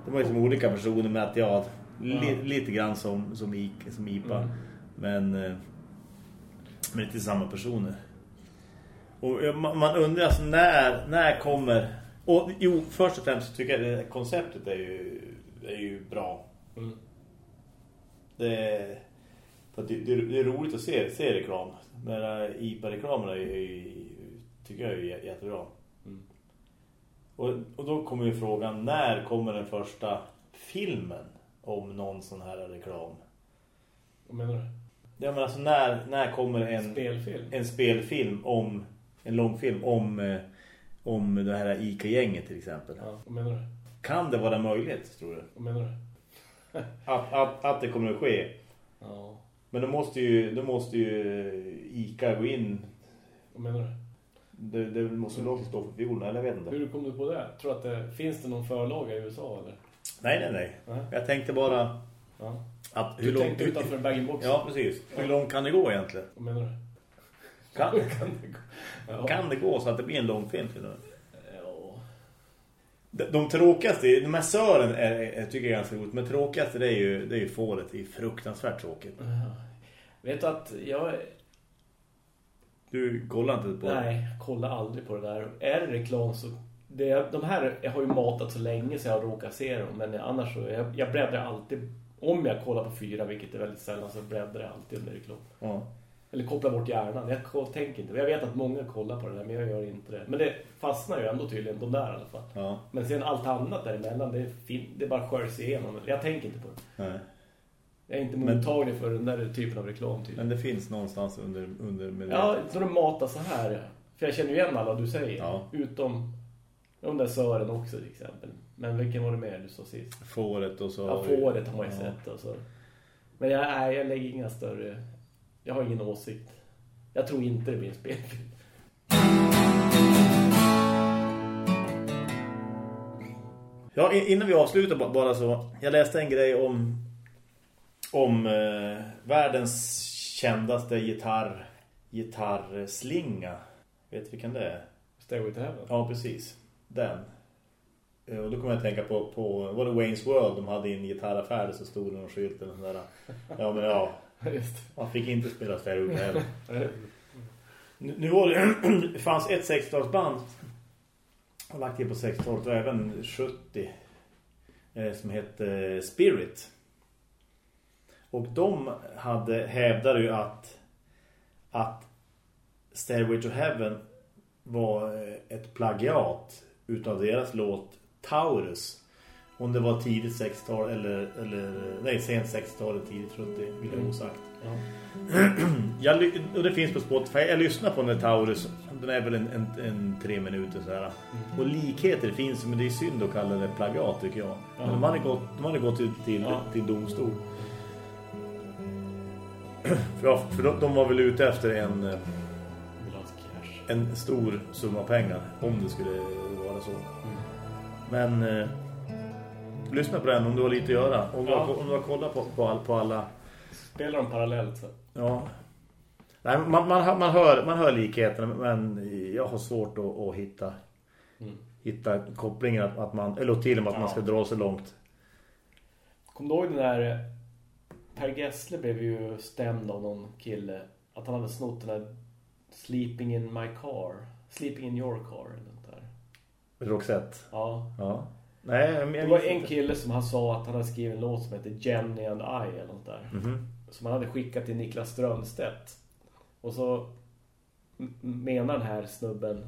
De har ju som olika personer med att ja, li, Ja. lite grann som som IK, som IPA, Mm. men eh, men inte samma personer. Och man, man undrar alltså när när kommer och jo, först och främst tycker jag det konceptet är ju är ju bra. Mm. Det, att det, det, det är roligt att se, se reklam. IPA-reklamen är, är, tycker jag är jä- jättebra. Mm. Och, och då kommer ju frågan, när kommer den första filmen om någon sån här reklam? Vad menar du? Ja, men alltså när, när kommer en, Spelfilm? en spelfilm om, en långfilm om, eh, om det här ICA-gänget till exempel? Ja, vad menar du? Kan det vara möjligt, tror du? Vad menar du? Att, att, att det kommer att ske? Ja, Men då måste ju, då måste ju ICA gå in vad menar du? Det, det måste också stå för fiolerna, eller jag vet inte. Hur kom du på det? Tror du att det finns det någon förlaga i USA eller? Nej, nej, nej. Nej. Jag tänkte bara Ja. att Du hur långt... tänkte utanför bag-in-box? Ja, precis. Hur långt kan det gå egentligen? Vad menar du? Kan, kan det gå? Ja. kan det gå så att det blir en lång film till nu? Ja. De, de tråkigaste, de här sören är, är, tycker jag är ganska roligt. Men tråkigaste det är ju, det är ju fåret. Det är fruktansvärt tråkigt. Vet du att jag Du kollar inte på det? Nej, kolla aldrig på det där. Är det reklam så... Det, de här jag har ju matat så länge så jag råkar se dem. Men annars så... Jag, jag bläddrar alltid... Om jag kollar på fyra, vilket är väldigt sällan, så bläddrar jag alltid under reklam. Ja. Eller kopplar bort hjärnan. Jag tänker inte. Jag vet att många kollar på det där, men jag gör inte det. Men det fastnar ju ändå tydligen, de där i alla fall. Ja. Men sen allt annat däremellan, det, är fin- det bara skörs igenom. Jag tänker inte på det. Nej. Jag är inte Men- mottaglig för den där typen av reklam tydligen. Men det finns någonstans under, under med Ja, så de matar så här. För jag känner ju igen alla du säger. Ja. Utom de där Sören också till exempel. Men vilken var det mer du sa sist? fåret och så... Ja, fåret har man ju Ja. sett. Och så. Men jag, nej, jag lägger inga större... Jag har ingen åsikt. Jag tror inte det blir en spelfilm. Ja, in- innan vi avslutar ba- bara så. Jag läste en grej om om eh, världens kändaste gitarr gitarrslinga. Vet du vilken det är? Stairway to Heaven. Ja, precis. Den. Eh, Och då kommer jag att tänka på, på var det Wayne's World de hade en gitarraffär så stod det någon skylt eller sån där. Ja, men ja. Just Man fick inte spela Stairway to. Nu, nu var det, fanns ett 60-talsband har lagt till på 60-talet och även 70 eh, som hette Spirit. Och de hade hävdade ju att att Stairway to Heaven var eh, ett plagiat utav deras låt Taurus. Om det var tidigt 60-tal eller, eller nej, sent 60-tal eller tidigt 70 vill jag ha sagt. Ja. Jag, och det finns på Spotify. Jag lyssnar på den där Taurus. Den är väl en, en, en tre minuter så här. Och likheter finns men det är synd att kalla det plagiat tycker jag. Men de hade gått, de hade gått ut till, Ja. till domstol. för, ja, för de, de var väl ute efter en, en stor summa pengar. Om det skulle vara så. Men eh, lyssna på den om du har lite att göra. Om, Ja. du, har, om du har kollat på, på, all, på alla... Spelar de parallellt så. Ja. Nej, man, man, hör- man, hör, man hör likheterna men jag har svårt att, att hitta Mm. hitta kopplingen att, att man eller till och med att man ska Ja. dra så långt. Kommer du ihåg den där... eh, Per Gessle blev ju stämd av någon kille. Att han hade snott den där Sleeping in my car. Sleeping in your car. Eller något där. Roxette. Ja. Ja. Nej, jag, Det var en inte. kille som han sa att han hade skrivit en låt som heter Jenny and I eller något där. Mhm. Som han hade skickat till Niklas Strömstedt. Och så menar den här snubben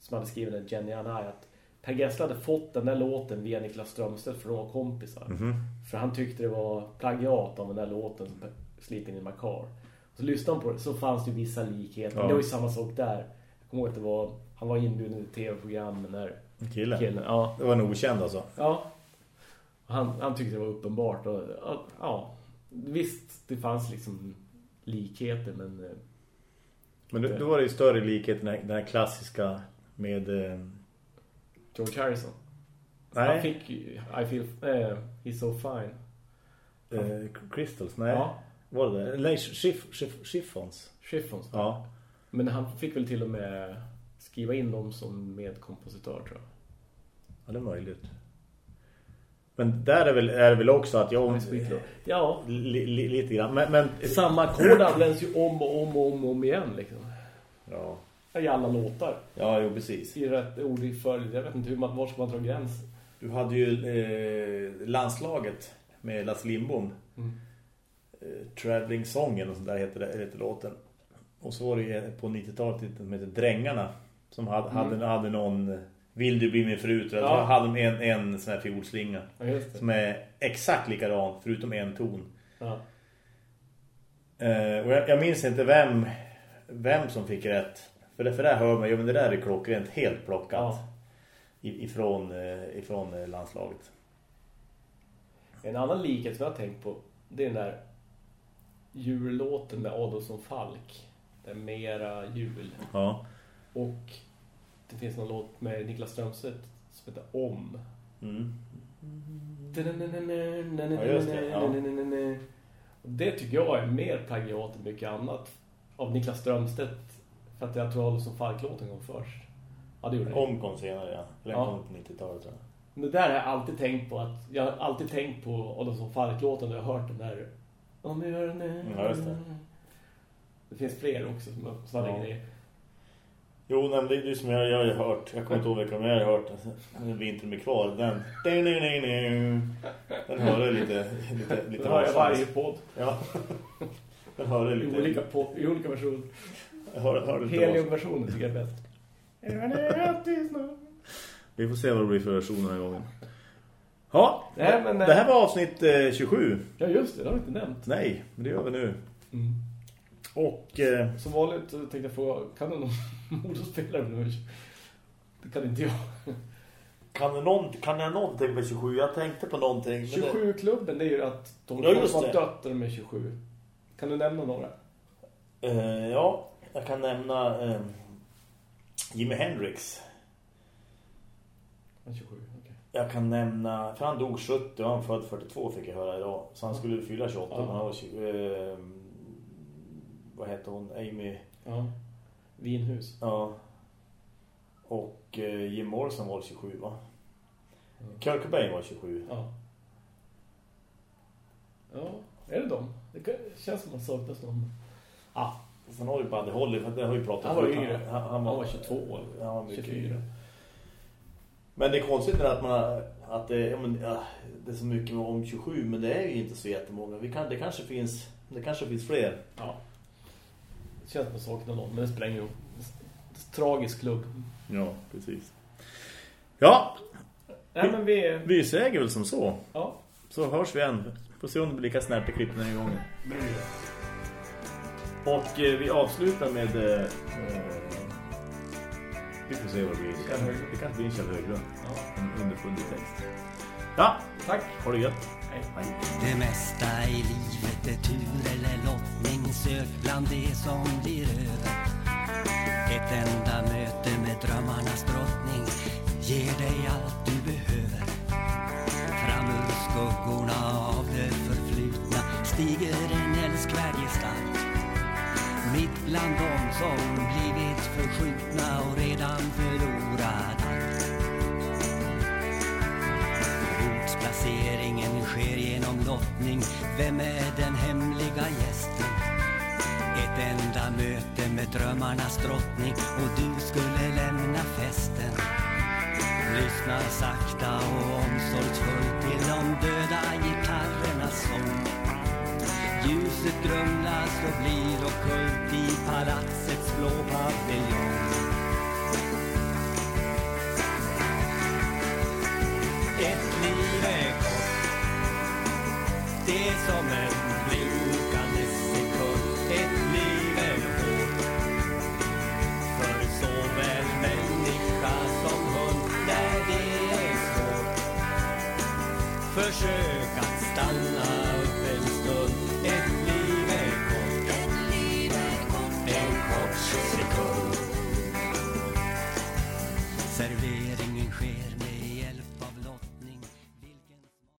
som hade skrivit den Jenny and I att Per Gessle hade fått den där låten via Niklas Strömstedt de var kompisar. Mhm. För han tyckte det var plagiat av den där låten som Sleeping in my car. Så lyssnade han på det så fanns det vissa likheter. Ja. Det var ju samma sak där. Kommer ihåg att det var, han var inbjuden i tv-program den där Kille. killen. Ja. Det var en okänd alltså. Ja. Han, han tyckte det var uppenbart. Och, ja, ja, visst, det fanns liksom likheter, men... eh, Men då, då var det ju större likhet den här, den här klassiska med... Eh, George Harrison. nej, Han fick I feel... Eh, he's so fine. eh, Crystals, nej. Ja. Var det det? Nej, chiff, chiff, chiffons. Chiffons. Ja. Men han fick väl till och med skriva in dem som medkompositör, tror jag. ja, det är möjligt. Men där är väl, är väl också att jag... Ja, Li, li, lite grann. Men, men samma ackord används ju om och om och om, om igen, liksom. ja. I alla låtar. ja, jo precis. I rätt ord i följd. Jag vet inte hur man, var ska man dra gräns. Du hade ju eh, landslaget med Lasse Lindbom. Mm. Eh, Traveling Songen och sånt där heter, det, heter låten. Och så var det på 90-talet som heter Drängarna. Som hade, hade, hade någon Vill du bli min fru? jag. Ja. Så hade de en, en sån här fiolslinga. Ja. Som är exakt likadan förutom en ton. Ja. Eh, och jag, jag minns inte vem vem som fick rätt. För det, för där hör man ju, men det där är klockrent helt plockat. Ja. Ifrån, eh, ifrån eh, landslaget. En annan likhet som jag har tänkt på det är den där jullåten med Adolfsson Falk. Det är mera jul. Ja. Och det finns någon låt med Niklas Strömstedt som heter Om. Mm. Ja, just det, ja. Och det tycker jag är mer plagiat än mycket annat av Niklas Strömstedt. För att jag tror Adolfsson Falk-låten kom först. Ja, det gjorde det. Om kom senare, ja. Den Ja. kom på 90-talet tror jag. Men det där har jag alltid tänkt på att jag har alltid tänkt på Adolfsson Falk-låten när jag har hört den där Om vi gör det nu. Ja, just det. Det finns fler också som sådana Ja. grejer. Jo, nej, men det är ju som jag, jag har hört. Jag kommer inte ihåg vilka, men jag har hört. Den vintern är kvar. Den. Den hör jag lite... lite, lite Det har jag varje podd. Ja. Den hör jag I lite... olika, podd, i olika versioner. Hör, hör Helium-versionen tycker jag är bäst. Vi får se vad det blir för version den här gången. Ja, Nej, men, det här var avsnitt eh, 27. Ja, just det. Det har vi inte nämnt. Nej, men det gör vi nu. Mm. Och eh, Som vanligt tänkte jag fråga, kan du någon motorspelare nu? Det kan inte jag. kan, det någon, kan jag någonting med 27? Jag tänkte på någonting. men det- 27-klubben, det är ju att de Ja, som har det. dött är med 27. Kan du nämna några? Eh, ja, jag kan nämna eh, Jimi Hendrix. Ja, 27, okej. Jag kan nämna, för han dog 70 och han född 42 fick jag höra idag. Så han skulle fylla 28. Ja. Men han var, 20, eh, vad heter hon? Amy. Ja. Vinhus. Ja. Och eh, Jim Morrison var 27 va? Mm. Kurt Cobain var 27. Ja. Ja, är det de? Det känns som att saknas någon. Ah, Sen har ju Buddy Holly, för det har vi pratat Han var yngre. Han, han, han var 22 år. Han var mycket 24. yngre. Men det är konstigt att man att det, ja, men, ja, det är så mycket om 27 men det är ju inte så jättemånga. Vi kan, det kanske finns det kanske finns fler. Ja. Känns som att det saknas någon, men det spelar ingen roll. Tragisk klubb. Ja, precis. Ja, Nej, men vi... vi säger väl som så. Ja. Så hörs vi igen. Får se om det blir lika snärt i klippen den här gången. Och eh, vi avslutar med... Eh, eh, vi får se vad det blir. Det kanske blir en Kjell Höglund. ja. En underfundig text. Ja, Tack. ha det gött. Hej. Hej. Det mesta i livet är tur eller lottning Sök bland det som blir över Ett enda möte med drömmarnas drottning Ger dig allt du behöver Fram ur skuggorna av det förflutna Stiger en älskvärd gestalt Mitt bland dem som blivit förskjutna och redan förlorat Placeringen sker genom lottning. Vem är den hemliga gästen? Ett enda möte med drömmarnas drottning Och du skulle lämna festen. Lyssna sakta och omsorgsfullt till de döda gitarrernas sång. Ljuset grumlas och blir ockult i palatsets blå paviljong iväg oss. Det är som en blinkande sekund. Ett liv är hårt För såväl människa som hund Där det är svårt. Försök att stanna.